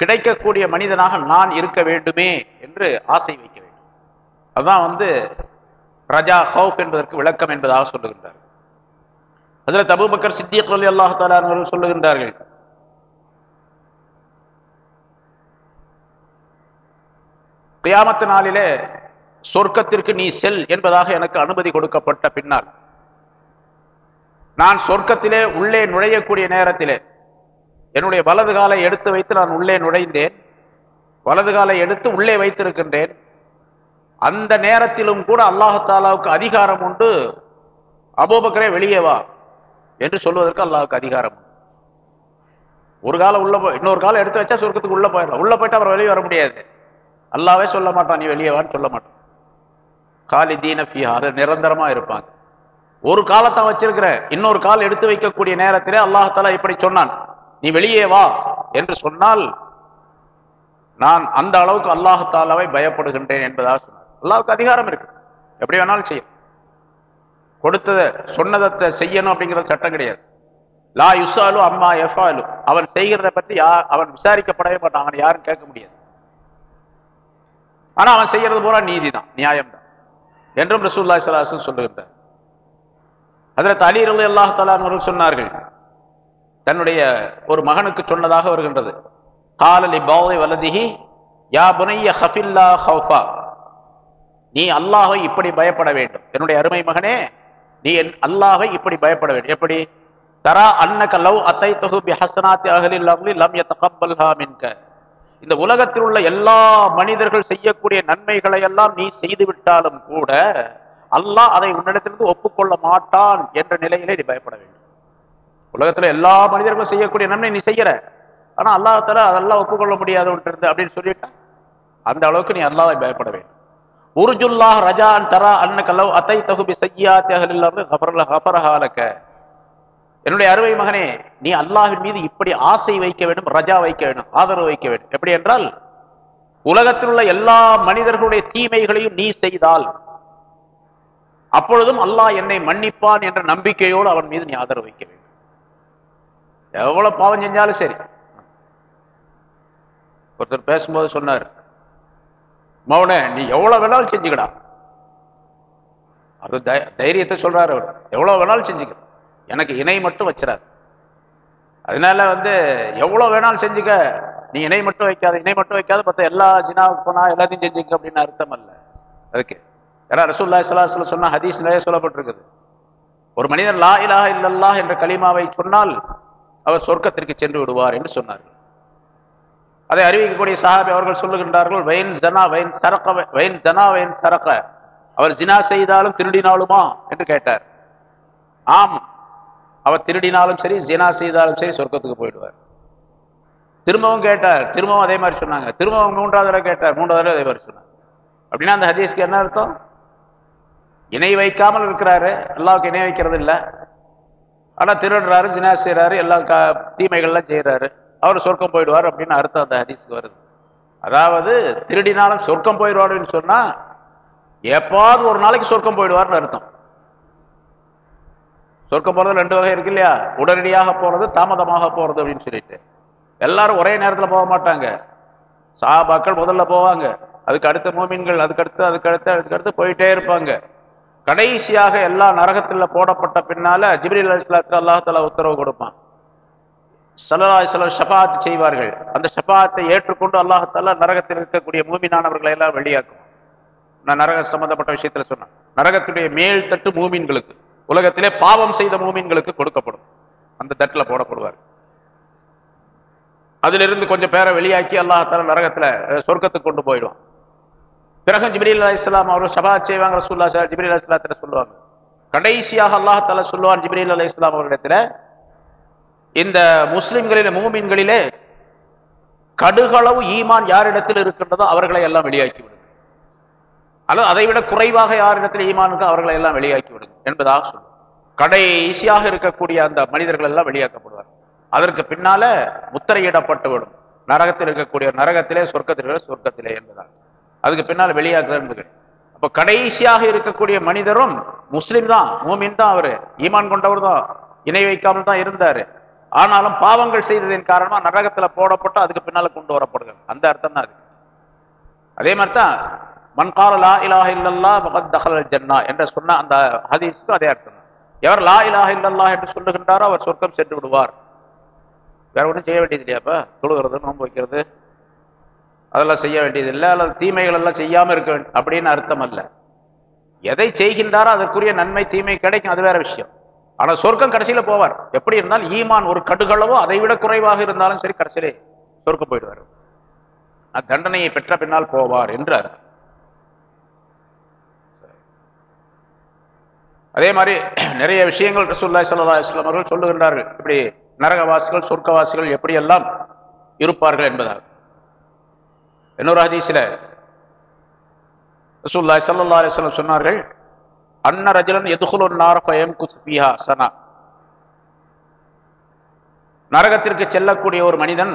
கிடைக்கக்கூடிய மனிதனாக நான் இருக்க வேண்டுமே என்று ஆசை வைக்க வேண்டும். அதுதான் வந்து ரஜா ஹவுஃப் என்பதற்கு விளக்கம் என்பதாக சொல்லுகின்றார் அதில் அபூபக்கர் சித்திக் ரலி அல்லாஹ் அவர்கள் சொல்லுகின்றார்கள். கியாமத்து நாளிலே சொர்க்கத்திற்கு நீ செல் என்பதாக எனக்கு அனுமதி கொடுக்கப்பட்ட பின்னால் நான் சொர்க்கத்திலே உள்ளே நுழையக்கூடிய நேரத்திலே என்னுடைய வலது காலை எடுத்து வைத்து நான் உள்ளே நுழைந்தேன். வலது காலை எடுத்து உள்ளே வைத்திருக்கின்றேன். அந்த நேரத்திலும் கூட அல்லாஹாலாவுக்கு அதிகாரம் உண்டு. அபோபக்கரே வெளியே வா என்று சொல்வதற்கு அல்லாவுக்கு அதிகாரம் ஒரு காலம் உள்ள போய் இன்னொரு காலம் எடுத்து வச்சா சொர்க்கத்துக்கு உள்ள போயிடலாம் உள்ள போயிட்டு அவர் வெளியே வர முடியாது. அல்லாவே சொல்ல மாட்டான் நீ வெளியே வான்னு சொல்ல மாட்டான். காலிதீன ஃபிஹா நிரந்தரமா இருப்பாங்க. ஒரு காலத்தான் வச்சிருக்கிற இன்னொரு கால் எடுத்து வைக்கக்கூடிய நேரத்திலே அல்லாஹாலா இப்படி சொன்னான். நீ வெளியே வா என்று சொன்னால் நான் அந்த அளவுக்கு அல்லாஹாலாவை பயப்படுகின்றேன் என்பதாக சொன்னார். அல்லாவுக்கு அதிகாரம் இருக்கு. எப்படி வேணாலும் செய்யும். கொடுத்ததை சொன்னதை செய்யணும் அப்படிங்கிறது சட்டம் கிடையாது. லா யுசாலு அம்மா எஃபாலு அவன் செய்கிறத பற்றி யார் அவன் விசாரிக்கப்படவே மாட்டான். அவன் யாரும் கேட்க முடியாது. ஆனா அவன் செய்யறது பூரா நீதி தான் நியாயம் தான் என்றும் ரசூல்லா சலாசன் சொல்லுகின்றார். அதில் அலி ரலி அல்லாஹ் அவர்கள் சொன்னார்கள் தன்னுடைய ஒரு மகனுக்கு சொன்னதாக வருகின்றது. காலலி பௌதை வலதிஹி யா புனைய ஹஃபில்லா ஹவுஃபா நீ அல்லாஹை இப்படி பயப்பட வேண்டும். என்னுடைய அருமை மகனே நீ என் அல்லாஹை இப்படி பயப்பட வேண்டும். எப்படி? தரா அன்னக லவ் அத்தை தொகு பி ஹசனாத்தி அகலில் லவ்லி லம் யதகப்பல்ஹா மின்க. இந்த உலகத்தில் உள்ள எல்லா மனிதர்கள் செய்யக்கூடிய நன்மைகளை எல்லாம் நீ செய்து விட்டாலும் கூட அல்லாஹ் அதை உன்னிடத்திலிருந்து ஒப்புக்கொள்ள மாட்டான் என்ற நிலையிலே நீ பயப்பட வேண்டும். உலகத்துல எல்லா மனிதர்களும் செய்யக்கூடிய நன்மை நீ செய்யற. ஆனா அல்லாஹால அதெல்லாம் ஒப்புக்கொள்ள முடியாது இருந்து அப்படின்னு சொல்லிட்டா அந்த அளவுக்கு நீ அல்லாத பயப்பட வேண்டும். உருஜுல்லாஹ் ரஜான் தரா அன்னகல்லவ் அத்தை தகுபி செய்யாத்தி அகலில்லாது ஹபரஹாலக்க என்னுடைய அருமை மகனே நீ அல்லாஹின் மீது இப்படி ஆசை வைக்க வேண்டும் ரஜா வைக்க வேண்டும் ஆதரவு வைக்க வேண்டும். எப்படி என்றால் உலகத்தில் உள்ள எல்லா மனிதர்களுடைய தீமைகளையும் நீ செய்தால் அப்பொழுதும் அல்லாஹ் என்னை மன்னிப்பான் என்ற நம்பிக்கையோடு அவன் மீது நீ ஆதரவு வைக்க வேண்டும். எவ்வளவு பாவம் செஞ்சாலும் சரி. ஒருத்தர் பேசும்போது சொன்னார் மௌன நீ எவ்வளவு வேணாலும் செஞ்சுக்கடா. அது தை- தைரியத்தை சொல்றாரு அவர். எவ்வளவு வேணாலும் செஞ்சுக்க. எனக்கு இணை மட்டும் வச்சிடாரு அதனால வந்து எவ்வளவு வேணாலும் செஞ்சுக்க. நீ இணை மட்டும் வைக்காத இணை மட்டும் வைக்காத பார்த்தா எல்லா ஜினாவுக்கு போனா எல்லாத்தையும் செஞ்சுக்க அப்படின்னு அர்த்தம் அல்ல. அதுக்கு ஏன்னா ரசூல்லா சலாஹ் சொன்னா ஹதீஸ் நிறைய சொல்லப்பட்டிருக்குது. ஒரு மனிதன் லா இலாஹ இல்லல்லாஹ் என்ற கலிமாவை சொன்னால் அவர் சொர்க்கத்திற்கு சென்று விடுவார் என்று சொன்னார்கள் அதை அறிவிக்கக்கூடிய சஹாபி அவர்கள் சொல்லுகின்றார்கள் வயன் ஜனா வயன் சரக்க வயன் ஜனா வயன் சரக்க அவர் ஜினா செய்தாலும் திருடினாலுமா? என்று கேட்டார். ஆம் அவர் திருடினாலும் சரி ஜினா செய்தாலும் சரி சொர்க்கத்துக்கு போயிடுவார். திரும்பவும் கேட்டார். திரும்பவும் அதே மாதிரி சொன்னாங்க. திரும்பவும் மூன்றாவது தடவை கேட்டார். மூன்றாவது தடவை அதே மாதிரி சொன்னாங்க அப்படின்னா அந்த ஹதீஸ்க்கு என்ன அர்த்தம்? இணை வைக்காமல் இருக்கிறாரு. அல்லாவுக்கு இணை வைக்கிறது இல்லை ஆனால் திருடுறாரு சினா செய்கிறாரு எல்லா க தீமைகள்லாம் செய்கிறாரு அவர் சொர்க்கம் போயிடுவார் அப்படின்னு அர்த்தம் அந்த ஹதீஸுக்கு வருது. அதாவது திருடினாலும் சொர்க்கம் போயிடுவாருன்னு சொன்னால் எப்பாவது ஒரு நாளைக்கு சொர்க்கம் போயிடுவார்னு அர்த்தம். சொர்க்கம் போகிறது ரெண்டு வகை இருக்கு இல்லையா? உடனடியாக போகிறது தாமதமாக போகிறது அப்படின்னு சொல்லிட்டு. எல்லாரும் ஒரே நேரத்தில் போக மாட்டாங்க. சாபாக்கள் முதல்ல போவாங்க. அதுக்கு அடுத்த மூமின்கள் அதுக்கடுத்து அதுக்கடுத்து அதுக்கடுத்து போயிட்டே இருப்பாங்க. கடைசியாக எல்லா நரகத்தில் போடப்பட்ட பின்னால ஜிப்ரீல் அலிஸ்லாத்துல அல்லாஹால உத்தரவு கொடுப்பான். சல்லல்லாஹு சிலர் ஷபாத் செய்வார்கள். அந்த ஷபாத்தை ஏற்றுக்கொண்டு அல்லாஹால நரகத்தில் இருக்கக்கூடிய மூமினானவர்களை எல்லாம் வெளியாக்கும். நான் நரக சம்பந்தப்பட்ட விஷயத்துல சொன்னேன். நரகத்துடைய மேல் தட்டு மூமின்களுக்கு உலகத்திலே பாவம் செய்த மூமின்களுக்கு கொடுக்கப்படும். அந்த தட்டில் போடப்படுவார். அதிலிருந்து கொஞ்சம் பேரை வெளியாக்கி அல்லாஹால நரகத்துல சொர்க்கத்துக்கு கொண்டு போயிடுவான். பிறகு ஜிபிரில் அலி இஸ்லாம் அவர் சபா செய்வாங்க ரசூல்லா சார் அலி இஸ்லாத்துல சொல்லுவாங்க. கடைசியாக அல்லாஹால சொல்லுவான் ஜிபிரில் அலி இஸ்லாம் அவர்களிடத்துல இந்த முஸ்லிம்களிலே மூமின்களிலே கடுகளவு ஈமான் யாரிடத்தில் இருக்கின்றதோ அவர்களை எல்லாம் வெளியாக்கி விடுங்க. அல்லது அதை விட குறைவாக யாரிடத்தில் ஈமான் இருக்கோ அவர்களை எல்லாம் வெளியாக்கி விடுங்க என்பதாக சொல்லும் கடைசியாக இருக்கக்கூடிய அந்த மனிதர்கள் எல்லாம் வெளியாக்கப்படுவார் அதற்கு பின்னால முத்திரையிடப்பட்டு விடும். நரகத்தில் இருக்கக்கூடிய நரகத்திலே சொர்க்கத்திலே சொர்க்கத்திலே என்பதாக அதுக்கு பின்னால் வெளியாக்குதல் அப்போ கடைசியாக இருக்கக்கூடிய மனிதரும் முஸ்லீம் தான் மூமின் தான் அவரு. ஈமான் கொண்டவர் தான் இணை வைக்காமல் தான் இருந்தாரு. ஆனாலும் பாவங்கள் செய்ததின் காரணமா நரகத்துல போடப்பட்டு அதுக்கு பின்னால கொண்டு வரப்படுகிறது. அந்த அர்த்தம் தான் அது. அதே மாதிரி தான் மன்கால லா இலாஹ இல்லல்லா மகத் தஹல் ஜன்னா என்று சொன்ன அந்த ஹதீஸ்க்கு அதே அர்த்தம் எவர் லா இலாஹ இல்லல்லா என்று சொல்லுகின்றாரோ அவர் சொர்க்கம் சென்று விடுவார். வேற ஒன்றும் செய்ய வேண்டியது இல்லையாப்பா தொழுகிறது நோன்பு வைக்கிறது அதெல்லாம் செய்ய வேண்டியது இல்லை அல்லது தீமைகள் எல்லாம் செய்யாமல் இருக்க வேண்டும் அப்படின்னு அர்த்தம் அல்ல. எதை செய்கின்றாரோ அதற்குரிய நன்மை தீமை கிடைக்கும் அது வேற விஷயம். ஆனால் சொர்க்கம் கடைசியில போவார். எப்படி இருந்தால் ஈமான் ஒரு கடுகளவோ அதை விட குறைவாக இருந்தாலும் சரி கடைசியிலே சொர்க்கம் போயிடுவார். அந்த தண்டனையை பெற்ற பின்னால் போவார் என்றார் அதே மாதிரி நிறைய விஷயங்கள் ரசூல்லா சல்லா இஸ்லாம் அவர்கள் சொல்லுகின்றார்கள். இப்படி நரகவாசிகள் சொர்க்கவாசிகள் எப்படியெல்லாம் இருப்பார்கள் என்பதாக. இன்னொரு ஹதீஸில் ரசூல்லாய் சல்லா அலிஸ்லம் சொன்னார்கள் அன்ன ரஜலன் எதுகுலுன் நார் சனா. நரகத்திற்கு செல்லக்கூடிய ஒரு மனிதன்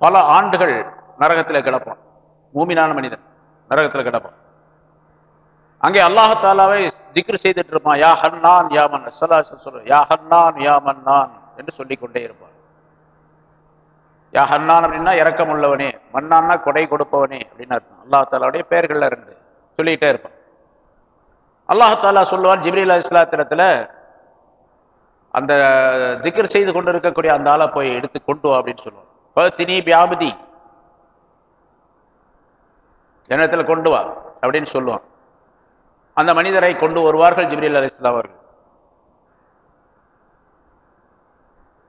பல ஆண்டுகள் நரகத்தில் கிடப்பான். மூமினான மனிதன் நரகத்தில் கிடப்பான். அங்கே அல்லாஹாலாவை திக்ரு செய்துட்டு இருப்பான் யா ஹன்னான் யா மன் சொல்லு யா ஹன்னான் யா மன்னான் என்று சொல்லிக்கொண்டே இருப்பான். யா ஹன்னான் அப்படின்னா இறக்கம் உள்ளவனே மன்னான்னா கொடை கொடுப்பவனே அப்படின்னு அர்த்தம். அல்லாஹ் தாலாவுடைய பெயர்கள்ல இருந்து சொல்லிக்கிட்டே இருப்பான். அல்லாஹாலா சொல்லுவான் ஜிப்ரீல் இஸ்லாத்திரத்தில் அந்த திக்ர் செய்து கொண்டு இருக்கக்கூடிய அந்த ஆளை போய் எடுத்து கொண்டு வா அப்படின்னு சொல்லுவான். தினி பியாபதி என்னிடத்துல கொண்டு வா அப்படின்னு சொல்லுவான். அந்த மனிதரை கொண்டு வருவார்கள் ஜிப்ரீல் அலி இஸ்லாம் அவர்கள்.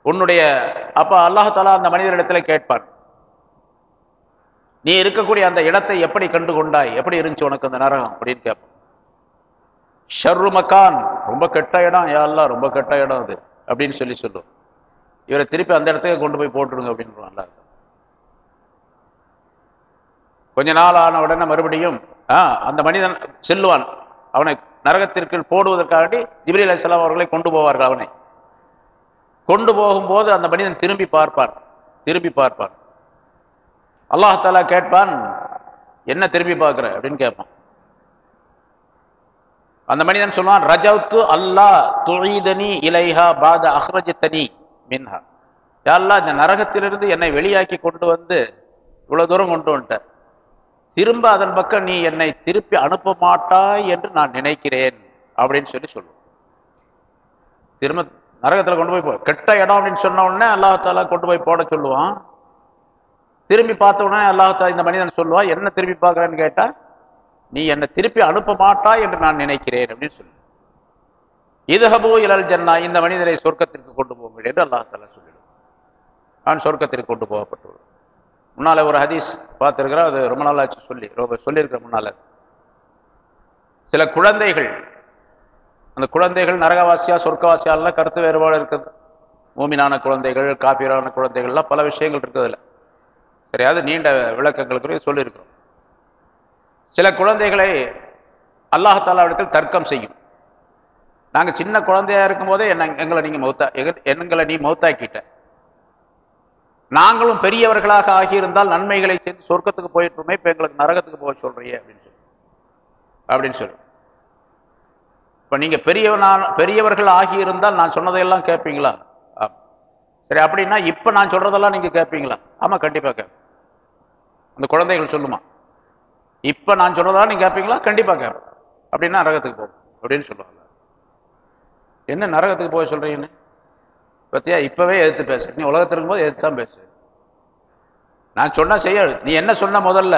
உன்னுடைய அப்போ அல்லாஹாலா அந்த மனிதரிடத்தில் கேட்பான். நீ இருக்கக்கூடிய அந்த இடத்தை எப்படி கண்டு கொண்டாய் எப்படி இருந்துச்சு உனக்கு அந்த நரகம்? அப்படின்னு கேட்பான். ஷர்ரு மக்கான் ரொம்ப கெட்ட இடம். யா அல்லாஹ் ரொம்ப கெட்ட இடம் அது அப்படின்னு சொல்லி சொல்லுவோம் இவரை திருப்பி அந்த இடத்துக்கு கொண்டு போய் போட்டுருங்க அப்படின்னு நல்லா கொஞ்ச நாள் ஆன உடனே மறுபடியும் ஆ அந்த மனிதன் செல்லுவான். அவனை நரகத்திற்கு போடுவதற்காக ஜிபிரி அலிஸ்லாம் அவர்களை கொண்டு போவார்கள் அவனை. கொண்டு போகும்போது அந்த மனிதன் திரும்பி பார்ப்பான். திரும்பி பார்ப்பான். அல்லாஹாலா கேட்பான் என்ன திரும்பி பார்க்குற? அப்படின்னு கேட்பான். அந்த மனிதன் சொல்லுவான் ரஜவுத்து அல்லாஹ் துழிதனி இலைஹா பாத அஹ்ரஜத்தனி மின்ஹா. யாரெல்லாம் இந்த நரகத்திலிருந்து என்னை வெளியாக்கி கொண்டு வந்து இவ்வளவு தூரம் கொண்டு வந்துட்ட. திரும்ப அதன் பக்கம் நீ என்னை திருப்பி அனுப்ப மாட்டாய் என்று நான் நினைக்கிறேன் அப்படின்னு சொல்லி சொல்லுவோம் திரும்ப நரகத்தில் கொண்டு போய் போ. கெட்ட இடம் அப்படின்னு சொன்ன உடனே அல்லாஹால கொண்டு போய் போட சொல்லுவான். திரும்பி பார்த்த உடனே அல்லாஹால இந்த மனிதன் சொல்லுவான் என்ன திரும்பி பார்க்குறேன்னு கேட்டால் நீ என்னை திருப்பி அனுப்ப மாட்டாய் என்று நான் நினைக்கிறேன் அப்படின்னு சொல்லு. இதுஹபு இலல் ஜன்னா இந்த மனிதனை சொர்க்கத்திற்கு கொண்டு போங்கள் என்று அல்லாஹால சொல்லிடும். நான் சொர்க்கத்திற்கு கொண்டு போகப்பட்டுள்ளான் முன்னால் ஒரு ஹதீஸ் பார்த்துருக்கிறேன் அது ரொம்ப நாளாச்சு சொல்லி ரொம்ப சொல்லியிருக்கிற முன்னால். சில குழந்தைகள் அந்த குழந்தைகள் நரகவாசியா சொர்க்கவாசியாலாம் கருத்து வேறுபாடு இருக்குது. மூமினான குழந்தைகள் காப்பீரான குழந்தைகள்லாம் பல விஷயங்கள் இருக்குதுல சரியாது நீண்ட விளக்கங்களுக்கு சொல்லியிருக்கிறோம். சில குழந்தைகளை அல்லாஹாலாவிடத்தில் தர்க்கம் செய்யும். நாங்கள் சின்ன குழந்தையா இருக்கும் போதே என்ன எங்களை நீங்கள் மௌத்தா எங்களை நீ மௌத்தாக்கிட்ட. நாங்களும் பெரியவர்களாக ஆகியிருந்தால் நன்மைகளை செய்து சொர்க்கத்துக்கு போயிட்டுமே இப்போ எங்களுக்கு நரகத்துக்கு போக சொல்றியே அப்படின்னு சொல்லி. அப்படின்னு சொல்லி. இப்போ நீங்கள் பெரியவனான பெரியவர்கள் ஆகியிருந்தால் நான் சொன்னதையெல்லாம் கேட்பீங்களா சரி அப்படின்னா இப்போ நான் சொல்கிறதெல்லாம் நீங்கள் கேட்பீங்களா ஆமாம் கண்டிப்பாக கேட்பேன் அந்த குழந்தைகள் சொல்லுமா? இப்போ நான் சொல்கிறதெல்லாம் நீங்கள் கேட்பீங்களா கண்டிப்பாக கேட்பேன் அப்படின்னா நரகத்துக்கு போகும் அப்படின்னு சொல்லுவாங்க. என்ன நரகத்துக்கு போக சொல்கிறீங்கன்னு பத்தியா இப்போவே எதிர்த்து பேசு. நீ உலகத்தில் இருக்கும்போது எதிர்த்து தான் பேசு. நான் சொன்னால் செய்ய நீ என்ன சொன்ன முதல்ல?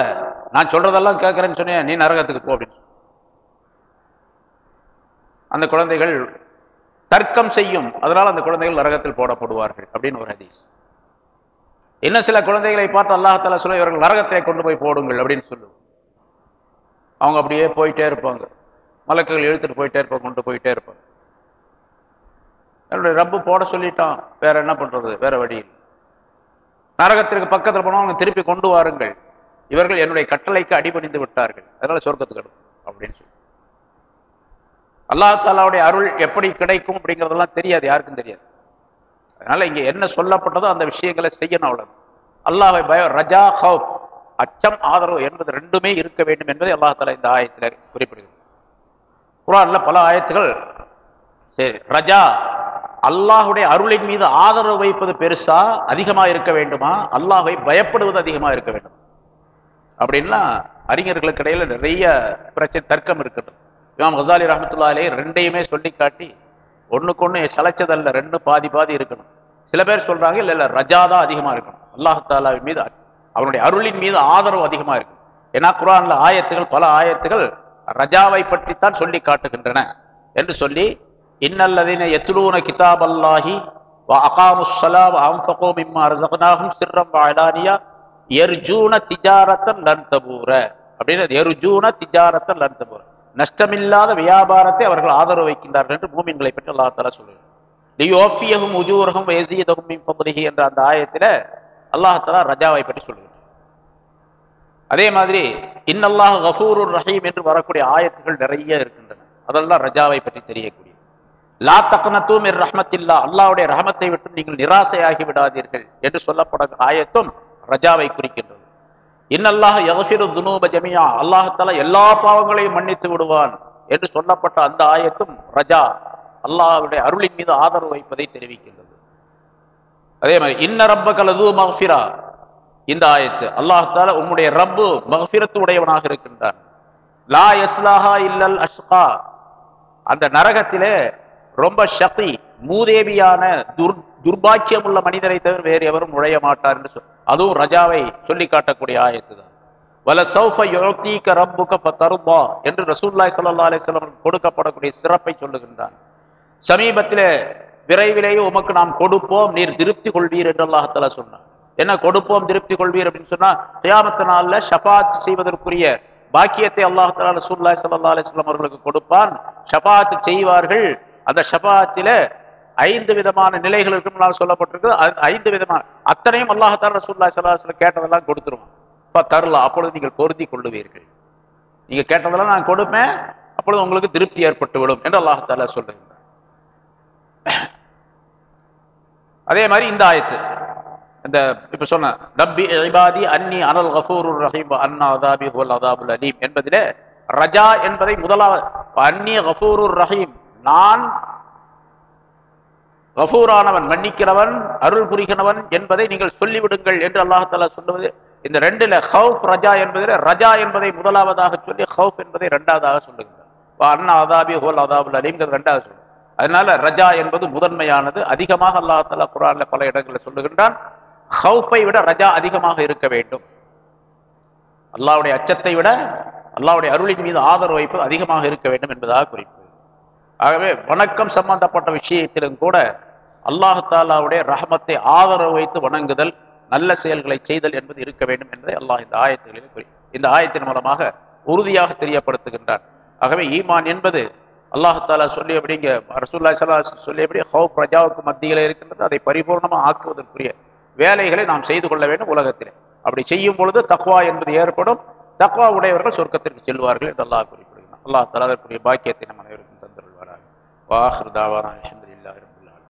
நான் சொல்கிறதெல்லாம் கேட்குறேன்னு சொன்னியா நீ நரகத்துக்கு போ அப்படின்னு அந்த குழந்தைகள் தர்க்கம் செய்யும். அதனால் அந்த குழந்தைகள் நரகத்தில் போடப்படுவார்கள் அப்படின்னு ஒரு ஹதீஸ். இன்னும் சில குழந்தைகளை பார்த்து அல்லாஹால சொல்ல இவர்கள் நரகத்தை கொண்டு போய் போடுங்கள் அப்படின்னு சொல்லுவோம் அவங்க அப்படியே போயிட்டே இருப்பாங்க. மலக்குகள் இழுத்துட்டு போயிட்டே இருப்பாங்க கொண்டு போயிட்டே இருப்பாங்க. என்னுடைய ரப்பு போட சொல்லிட்டான். வேற என்ன பண்றது? வேற வழி நரகத்திற்கு பக்கத்துல போனவங்க திருப்பி கொண்டு வாருங்கள். இவர்கள் என்னுடைய கட்டளைக்கு அடிபணிந்து விட்டார்கள். அதனால சொர்க்கத்துக்கு அப்படின்னு சொல்லி. அல்லாஹாலாவுடைய அருள் எப்படி கிடைக்கும் அப்படிங்கிறதெல்லாம் தெரியாது யாருக்கும் தெரியாது. அதனால இங்க என்ன சொல்லப்பட்டதோ அந்த விஷயங்களை செய்யணும் அவ்வளவு. அல்லாஹை பய ரஜா ஹவுப் அச்சம் ஆதரவு என்பது ரெண்டுமே இருக்க வேண்டும் என்பதை அல்லாஹாலா இந்த ஆயத்தில் குறிப்பிடுகிறது. குரான்ல பல ஆயத்துகள் சரி ரஜா அல்லாஹுடைய அருளின் மீது ஆதரவு வைப்பது பெருசா அதிகமாக இருக்க வேண்டுமா? அல்லாஹை பயப்படுவது அதிகமாக இருக்க வேண்டும்? அப்படின்னா அறிஞர்களுக்கு இடையில நிறைய பிரச்சனை தர்க்கம் இருக்கட்டும் இமாம் ஹசாலி ரஹமத்துல்லாலே ரெண்டையுமே சொல்லி காட்டி ஒன்றுக்கு ஒன்று சளைச்சதல்ல ரெண்டு பாதி பாதி இருக்கணும். சில பேர் சொல்கிறாங்க இல்லை இல்லை ரஜா தான் அதிகமாக இருக்கணும். அல்லாஹாலாவின் மீது அவனுடைய அருளின் மீது ஆதரவு அதிகமாக இருக்கும். ஏன்னா குரானில் ஆயத்துகள் பல ஆயத்துகள் ரஜாவை பற்றித்தான் சொல்லி காட்டுகின்றன என்று சொல்லி இன்னல்லதின எத்துலூன கிதாப் அல்லாஹி அப்படின்னு எருஜூன திஜாரத்தன் லன் தபூர. நஷ்டமில்லாத வியாபாரத்தை அவர்கள் ஆதரவு வைக்கின்றார்கள் என்று மூமின்களை பற்றி அல்லாஹ் தஆலா சொல்லுவார் லியோஃபியஹும் உஜூரஹும் வயசியதஹும் மின் என்ற அந்த ஆயத்தில் அல்லாஹ் ரஜாவை பற்றி சொல்லுவார் அதே மாதிரி இன்னல்லாஹ் கஃபூருர் ரஹீம் என்று வரக்கூடிய ஆயத்துகள் நிறைய இருக்கின்றன. அதெல்லாம் ரஜாவை பற்றி தெரியக்கூடிய லா தக்னத்தும் மிர் ரஹமத்தில்லா அல்லாவுடைய ரஹமத்தை விட்டு நீங்கள் நிராசையாகி விடாதீர்கள் என்று சொல்லப்படும் ஆயத்தும் ரஜாவை குறிக்கின்றது. இன்னல்லாஹ் யகசிறு துனூப ஜமியா அல்லாஹ் எல்லா பாவங்களையும் மன்னித்து விடுவான் என்று சொல்லப்பட்ட அந்த ஆயத்தும் ரஜா அல்லாஹுடைய அருளின் மீது ஆதரவு வைப்பதை தெரிவிக்கின்றது. அதே மாதிரி இன்ன ரப்பக கலது மக்ஃபிரா இந்த ஆயத்து அல்லாஹ் தால உம்முடைய ரப்பு மஹ்ஃபிரத்து உடையவனாக இருக்கின்றான். லா எஸ்லாஹா இல்லல் அஷ்கா. அந்த நரகத்திலே ரொம்ப சக்தி மூதேவியான துர் துர்பாக்கியம் உள்ள மனிதரை தவிர வேறு எவரும் நுழைய மாட்டார் என்று சொல் அதுவும் ரஜாவை சொல்லி காட்டக்கூடிய ஆயத்து தான் வல சௌஃப யுத்தீக்க ரப்புக பத்தருபா என்று ரசூல்லாய் சல்லா அலிஸ்லாம் கொடுக்கப்படக்கூடிய சிறப்பை சொல்லுகின்றான். சமீபத்திலே விரைவிலேயே உமக்கு நாம் கொடுப்போம் நீர் திருப்தி கொள்வீர் என்று அல்லாஹ் சொன்னார் சொன்னான். என்ன கொடுப்போம் திருப்தி கொள்வீர் அப்படின்னு சொன்னா தியாமத்த நாளில் ஷபாத் செய்வதற்குரிய பாக்கியத்தை அல்லாஹ் ரசூல்லாய் சல்லா அலிஸ்லாம் அவர்களுக்கு கொடுப்பான். ஷபாத் செய்வார்கள். அந்த ஷபாத்தில ஐந்து விதமான நிலைகள் இருக்கும் சொல்லப்பட்டிருக்கு. ஐந்து விதமான அத்தனையும் அல்லாஹ் தஆலா ரசூலுல்லாஹி கேட்டதெல்லாம் கொடுத்துருவோம். இப்போ தரலாம் அப்பொழுது நீங்கள் பொருந்தி கொள்ளுவீர்கள். நீங்க கேட்டதெல்லாம் நான் கொடுப்பேன் அப்பொழுது உங்களுக்கு திருப்தி ஏற்பட்டு விடும் என்று அல்லாஹால தஆலா சொல்லுகிறார் அதே மாதிரி இந்த ஆயத்து இந்த இப்ப சொன்ன ரப்பி ஐபாதி அன்னி அனல் கஃபூருர் ரஹீம் அன்னா அதாபி ஹுவல் அதாபுல் அலீம் என்பதிலே ரஜா என்பதை முதலாவது அன்னி கஃபூருர் ரஹீம் நான் கஃபூரானவன் மன்னிக்கிறவன் அருள் புரிகிறவன் என்பதை நீங்கள் சொல்லிவிடுங்கள் என்று அல்லாஹாலா சொல்லுவது. இந்த ரெண்டுல ஹவுப் ரஜா என்பதில் ரஜா என்பதை முதலாவதாக சொல்லி ஹவுப் என்பதை ரெண்டாவதாக சொல்லுகின்றார். அண்ணா அதாபி ஹோல் அதாபுல் அலிங்கிறது ரெண்டாவது சொல்லு அதனால ரஜா என்பது முதன்மையானது. அதிகமாக அல்லாஹாலா குரான்ல பல இடங்களில் சொல்லுகின்றான். ஹவுஃபை விட ரஜா அதிகமாக இருக்க வேண்டும். அல்லாவுடைய அச்சத்தை விட அல்லாவுடைய அருளின் மீது ஆதரவு வைப்பது அதிகமாக இருக்க வேண்டும் என்பதாக குறிப்பு. ஆகவே வணக்கம் சம்பந்தப்பட்ட விஷயத்திலும் கூட அல்லாஹாலாவுடைய ரஹமத்தை ஆதரவு வைத்து வணங்குதல் நல்ல செயல்களை செய்தல் என்பது இருக்க வேண்டும் என்பதை அல்லாஹ் இந்த ஆயத்துகளில் கூறி இந்த ஆயத்தின் மூலமாக உறுதியாக தெரியப்படுத்துகின்றார் ஆகவே ஈமான் என்பது அல்லாஹாலா சொல்லியபடிங்க ரசூல்லா சல்லா சொல்லியபடி ஹவு பிரஜாவுக்கு மத்தியில் இருக்கின்றது. அதை பரிபூர்ணமாக ஆக்குவதற்குரிய வேலைகளை நாம் செய்து கொள்ள வேண்டும் உலகத்திலே. அப்படி செய்யும் பொழுது தக்வா என்பது ஏற்படும். தக்வா உடையவர்கள் சொர்க்கத்திற்கு செல்வார்கள் என்று அல்லாஹ் குறிப்பிடுகிறார் அல்லாஹ் தலாதற்குரிய பாக்கியத்தை நம் அனைவருக்கும் தந்துள்ளாராக வாஹர்